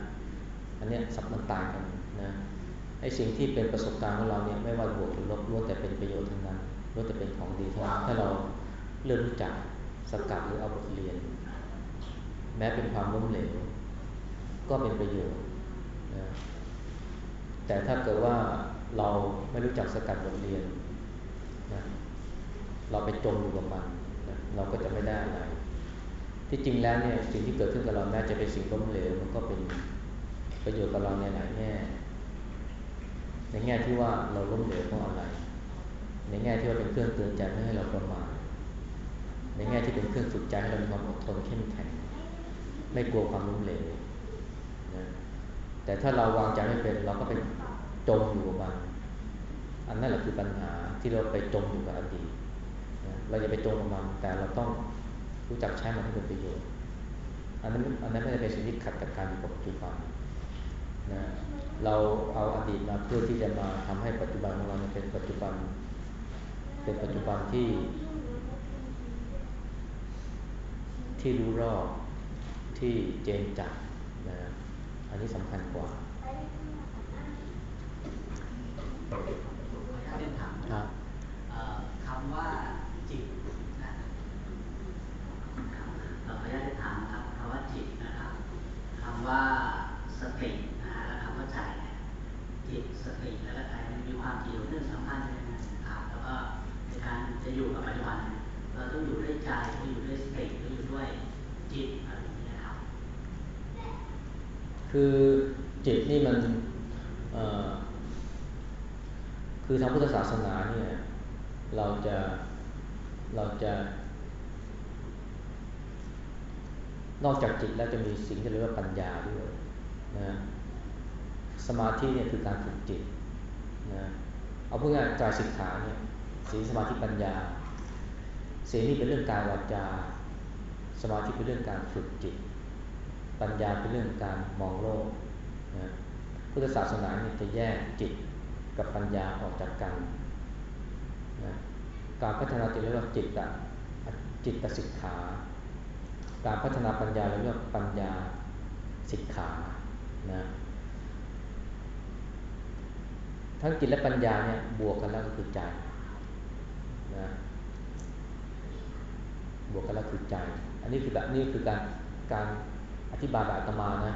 อันนี้สับมันต่างกันนะไอ้สิ่งที่เป็นประสบการณ์ของเราเนี่ยไม่ว่าบวกหรือลบล้วนแต่เป็นประโยชน์ทั้งนั้นล้วนแต่เป็นของดีเทั้งนั้นถ้าเราเริ่มรู้จักสกัดหรือเอาบทเรียน แม้เป็นความล้มเหลว ก็เป็นประโยชน์นะแต่ถ้าเกิดว่าเราไม่รู้จักสกัดบทเรียนนะเราไปจมอยู่กับมันนะเราก็จะไม่ได้อะไร ที่จริงแล้วเนี่ยสิ่งที่เกิดขึ้นกับเราแม้จะเป็นสิ่งล้มเหลวมันก็เป็นประโยชน์กับเราในหลายแง่ ในแง่ที่ว่าเราล้มเหลวเพราะอะไร ในแง่ที่ว่าเป็นเครื่องเตือนใจไม่ให้เราประมาทในแง่ที่เป็นเครื่องฝึกใจให้เรามีความอดทนเข้มแข็งไม่กลัวความล้มเหลว แต่ถ้าเราวางใจไม่เป็นเราก็ไปจมอยู่กับมัน อันนั้นแหละคือปัญหาที่เราไปจมอยู่กับอดีตเราจะไปจมกับมันแต่เราต้องรู้จักใช้มันให้เป็นประโยชน์ อันนั้นอันนั้นไม่ได้เป็นสิ่งที่ขัดกับการอยู่กับปัจจุบันนะเราเอาอดีตมาเพื่อที่จะมาทำให้ปัจจุบันของเราเป็นปัจจุบัน เป็นปัจจุบันที่ ที่รู้รอบที่เจนจัด อันนี้สำคัญกว่า
ครับคำว่าจิตนะเราขออนุญาตถามครับคำว่าจิตนะครับคำว่าสติใจจิตสติและใจมันมีความเกี่ยวเนื่องสัมพันธ์กันนะครับแล้วก็ในการจะอยู่กับปัจจุบันเราต้องอยู่ด้วยใจต้องอยู่ด้วยสติต้องอยู่ด้วยจิตอะไรอย่างนี้นะครับ
คือจิตนี่มันคือทางพุทธศาสนาเนี่ยเราจะเราจะ นอกจากจิตแล้วจะมีสิ่งที่เรียกว่าปัญญาด้วยนะสมาธิเนี่ยคือการฝึกจิตนะเอาพูดง่ายกายสิกขาเนี่ยสีสมาธิปัญญาสีนี่เป็นเรื่องกายวาจา สมาธิเป็นเรื่องการฝึกจิต ปัญญาเป็นเรื่องการมองโลกนะพุทธศาสนาเนี่ยจะแยกจิตกับปัญญาออกจากกันนะการพัฒนาจิตเรียกว่าจิตตจิตสิกขา การพัฒนาปัญญาเรียกว่าปัญญาสิกขานะทั้งจิตและปัญญาเนี่ยบวกกันแล้วก็คือใจนะบวกกันแล้วคือใจ อันนี้คือแบบนี่คือการการ อธิบายแบบอัตมานะ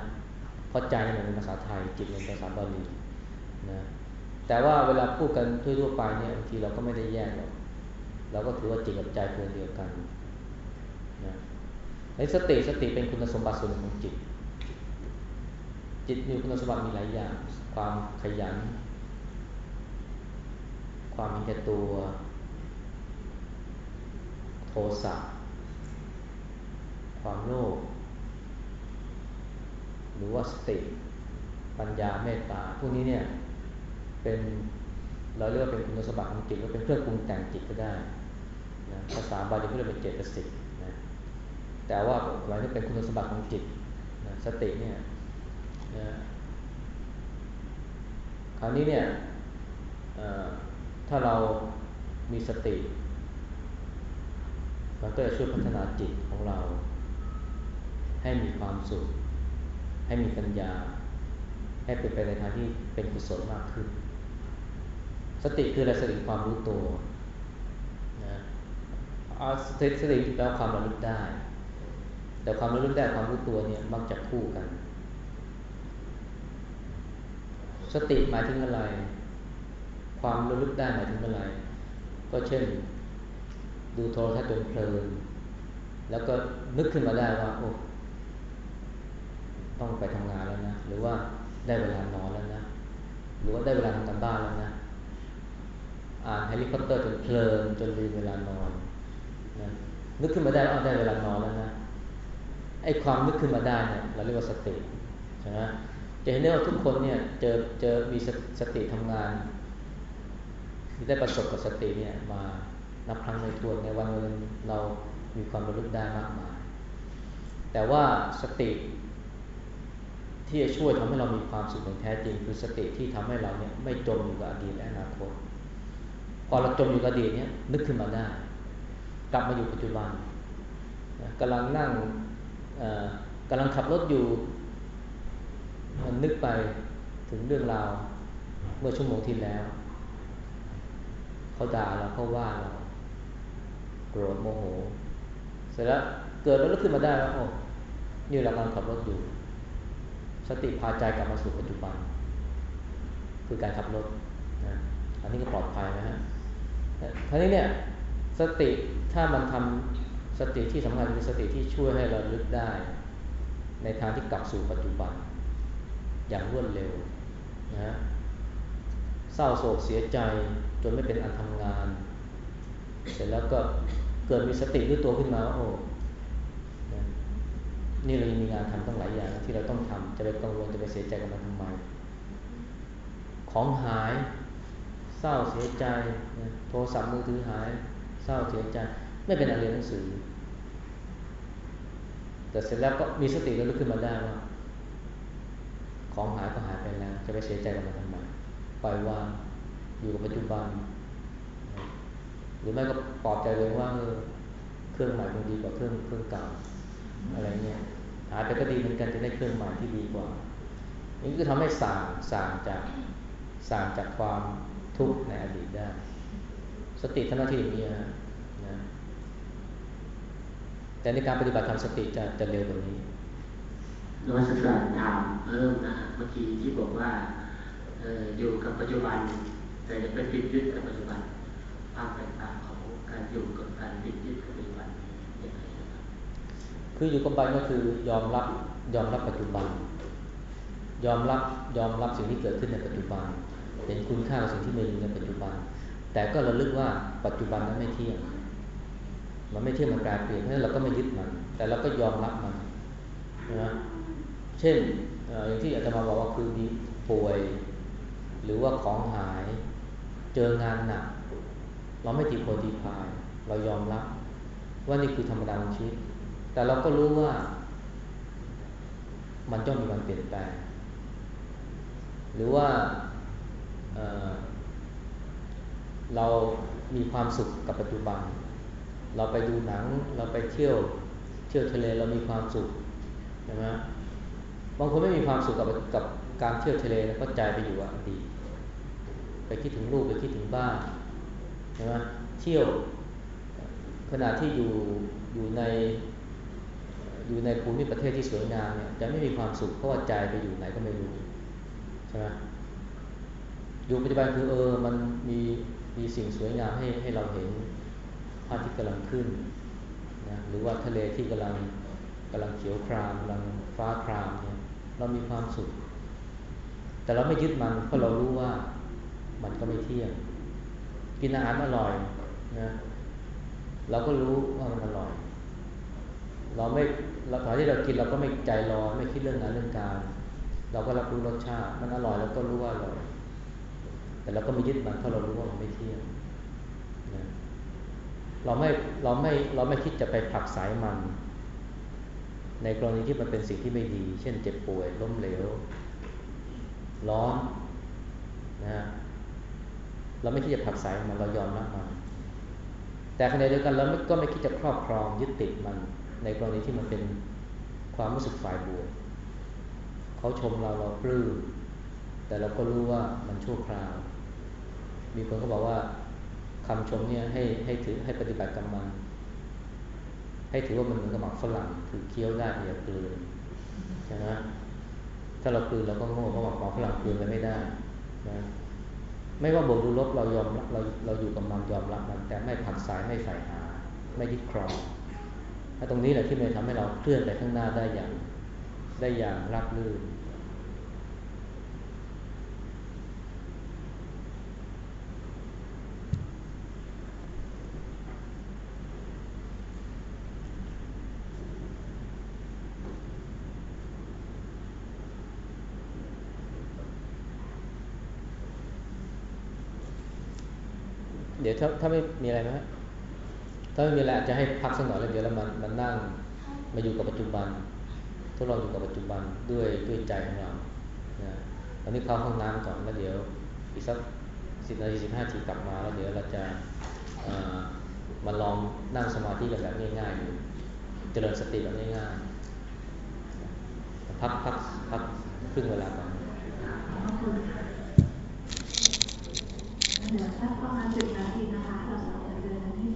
เพราะใจเนี่ยเป็นภาษาไทยจิตเป็นภาษาบาลีนะแต่ว่าเวลาพูดกันทั่วๆไปเนี่ยบางทีเราก็ไม่ได้แยกหรอกเราก็ถือว่าจิตกับใจเป็นเดียวกันนะในสติสติเป็นคุณสมบัติส่วนหนึ่งของจิต จิตมีคุณสมบัติมีหลายอย่าง ความขยัน ความมีแก่ตัว โทสะความโลภ หรือว่าสติ ปัญญาเมตตา พวกนี้เนี่ยเป็นเราเรียกว่าเป็นคุณสมบัติของจิตหรือเป็นเครื่องปรุงแต่งจิตก็ได้นะภาษาบาลีเรียกเป็นเจตสิกนะแต่ว่าหมายถึงเป็นคุณสมบัติของจิตนะสติเนี่ยนะคราวนี้เนี่ยถ้าเรามีสติมันก็จะช่วยพัฒนาจิตของเรา ให้มีความสุข ให้มีปัญญา ให้เป็นไปในทางที่เป็นกุศลมากขึ้น สติคืออะไรสติความรู้ตัวนะสติสติแปลความระลึกได้ แต่ความระลึกได้ความรู้ตัวเนี่ยมักจะคู่กัน สติหมายถึงอะไร ความระลึกได้หมายถึงอะไร ก็เช่น ดูโทรทัศน์จนเพลิน แล้วก็นึกขึ้นมาได้ว่าโอ้ ต้องไปทำงานแล้วนะ หรือว่าได้เวลานอนแล้วนะ หรือว่าได้เวลาทำการบ้านแล้วนะ อ่านแฮร์รี่พอตเตอร์จนเพลินจนลืมเวลานอนนะนึกขึ้นมาได้ว่าได้เวลานอนแล้วนะไอ้ความนึกขึ้นมาได้เนี่ยเราเรียกว่าสติใช่ไหมจะเห็นได้ว่าทุกคนเนี่ยเจอเจอมีสติทำงานที่ได้ประสบกับสติเนี่ยมานับครั้งไม่ถ้วนในวันวันเรามีความระลึกได้มากมายแต่ว่าสติ ที่จะช่วยทำให้เรามีความสุขอย่างแท้จริง คือสติที่ทำให้เราเนี่ยไม่จมอยู่กับอดีตและอนาคต พอเราจมอยู่กับอดีตเนี่ยนึกขึ้นมาได้ กลับมาอยู่ปัจจุบันกำลังนั่งกำลังขับรถอยู่มันนึกไปถึงเรื่องราวเมื่อชั่วโมงที่แล้ว เขาด่าเราเขาว่าเราโกรธโมโห เสร็จแล้วเกิดแล้วขึ้นมาได้ว่าโอ้นี่เรากำลังขับรถอยู่ สติพาใจกลับมาสู่ปัจจุบัน คือการขับรถนะอันนี้ก็ปลอดภัยนะฮะทีนี้เนี่ยสติถ้ามันทำสติที่สำคัญคือสติที่ช่วยให้เราลึกได้ ในทางที่กลับสู่ปัจจุบัน อย่างรวดเร็วนะฮะเศร้าโศกเสียใจจนไม่เป็นอันทำงาน เสร็จแล้วก็เกิดมีสติด้วยตัวขึ้นมาโอ้ นี่เรายังมีงานทำตั้งหลายอย่างที่เราต้องทำจะไปกังวลจะไปเสียใจกับมันทำไม ของหายเศร้าเสียใจโทรศัพท์มือถือหาย เศร้าเสียใจ ไม่เป็นอะไรหนังสือ แต่เสร็จแล้วก็มีสติแล้วลุกขึ้นมาได้ว่าของหายก็หายไปแล้ว จะไปเสียใจกับมันทำไมปล่อยวางอยู่กับปัจจุบัน หรือไม่ก็ปลอบใจเลยว่าเออเครื่องใหม่คงดีกว่าเครื่องเครื่องเก่าอะไรเงี้ย หาไปก็ดีเหมือนกันจะได้เครื่องใหม่ที่ดีกว่านี่คือทำให้สางสางจากสางจากความทุกข์ในอดีตได้ สติทำหน้าที่อย่างนี้นะแต่ในการปฏิบัติทำสติจะจะเร็วกว่านี้
นวัตกรรมถามเพิ่มนะเมื่อกี้ที่บอกว่าอยู่กับปัจจุบัน แต่จะไปติดยึดกับปัจจุบันความแตกต่างของการอยู่กับการติดยึดกับปัจจุบันอย่างไรนะครับ
คืออยู่กับปัจจุบันก็คือยอมรับยอมรับปัจจุบัน ยอมรับยอมรับสิ่งที่เกิดขึ้นในปัจจุบัน เห็นคุณค่าสิ่งที่มีอยู่ในปัจจุบัน แต่ก็ระลึกว่าปัจจุบันนั้นไม่เที่ยงมันไม่เที่ยงมันแปรเปลี่ยนเพราะฉะนั้นเราก็ไม่ยึดมัน แต่เราก็ยอมรับมันนะเช่นเอ่ออย่างที่อาจารย์มาบอกว่าคือมีป่วย หรือว่าของหายเจองานหนักเราไม่ตีโพตีพาย เรายอมรับว่านี่คือธรรมดาของชีวิต แต่เราก็รู้ว่า มันต้องมีวันเปลี่ยนแปลง หรือว่าเเรามีความสุขกับปัจจุบัน เราไปดูหนัง เราไปเที่ยว เที่ยวทะเลเรามีความสุขใช่ไหมบางคนไม่มีความสุขกับกับการเที่ยวทะเลแล้วก็ใจไปอยู่อดีตไปคิดถึงลูกไปคิดถึงบ้านใช่ไหมเที่ยวขณะที่อยู่อยู่ใน อยู่ในภูมิประเทศที่สวยงามเนี่ยจะไม่มีความสุขเพราะว่าใจไปอยู่ไหนก็ไม่รู้ใช่ไหมอยู่ปัจจุบันคือเออมันมีมีสิ่งสวยงามให้ให้เราเห็นพระอาทิตย์กำลังขึ้นนะหรือว่าทะเลที่กำลังกำลังเขียวครามกำลังฟ้าครามเนี่ยเรามีความสุข แต่เราไม่ยึดมันเพราะเรารู้ว่ามันก็ไม่เที่ยง กินอาหารอร่อยนะเราก็รู้ว่ามันอร่อย เราไม่เราตอนที่เรากินเราก็ไม่ใจร้อนไม่คิดเรื่องงานเรื่องการ เราก็รับรู้รสชาติ มันอร่อยเราก็รู้ว่าอร่อย แต่เราก็ไม่ยึดมันเพราะเรารู้ว่ามันไม่เที่ยงนะเราไม่เราไม่เราไม่คิดจะไปผักสายมัน ในกรณีที่มันเป็นสิ่งที่ไม่ดี เช่นเจ็บป่วยล้มเหลว ร้อนนะเราไม่คิดจะผักสายมันเรายอมรับมันแต่ขณะเดียวกันเราก็ไม่คิดจะครอบครองยึดติดมัน ในกรณีที่มันเป็นความรู้สึกฝ่ายบวกเขาชมเราเราปลื้มแต่เราก็รู้ว่ามันชั่วคราว มีคนก็บอกว่าคำชมเนี่ยให้ให้ถือให้ปฏิบัติกับมัน ให้ถือว่ามันเหมือนกับหมากฝรั่งถือเคี้ยวได้อย่ากลืนใช่ไหมถ้าเรากลืนเราก็โง่เพราะหมากฝรั่งกลืนไปไม่ได้นะไม่ว่าบวกหรือลบเรายอมเราเราอยู่กับมันยอมรับมัน แต่ไม่ผักสายไม่ใส่หา ไม่ยึดครอง ถ้าตรงนี้แหละที่มันทำให้เราเคลื่อนไปข้างหน้าได้อย่างได้อย่างรับรื่นเดี๋ยวถ้าถ้าไม่มีอะไรไหม ถ้าไม่มีอะไรอาจจะให้พักสักหน่อยแล้วเดี๋ยวเรามามานั่งมาอยู่กับปัจจุบันทดลองอยู่กับปัจจุบันด้วยด้วยใจของเรานะตอนนี้เข้าห้องน้ำก่อนแล้วเดี๋ยวอีกสักสิบนาทีสิบห้าทีกลับมาแล้วเดี๋ยวเราจะมาลองนั่งสมาธิกันแบบง่ายๆดูเจริญสติแบบง่ายๆพักพักพักครึ่งเวลาก่อน
เดี๋ยวสักประมาณสิบนาทีนะคะ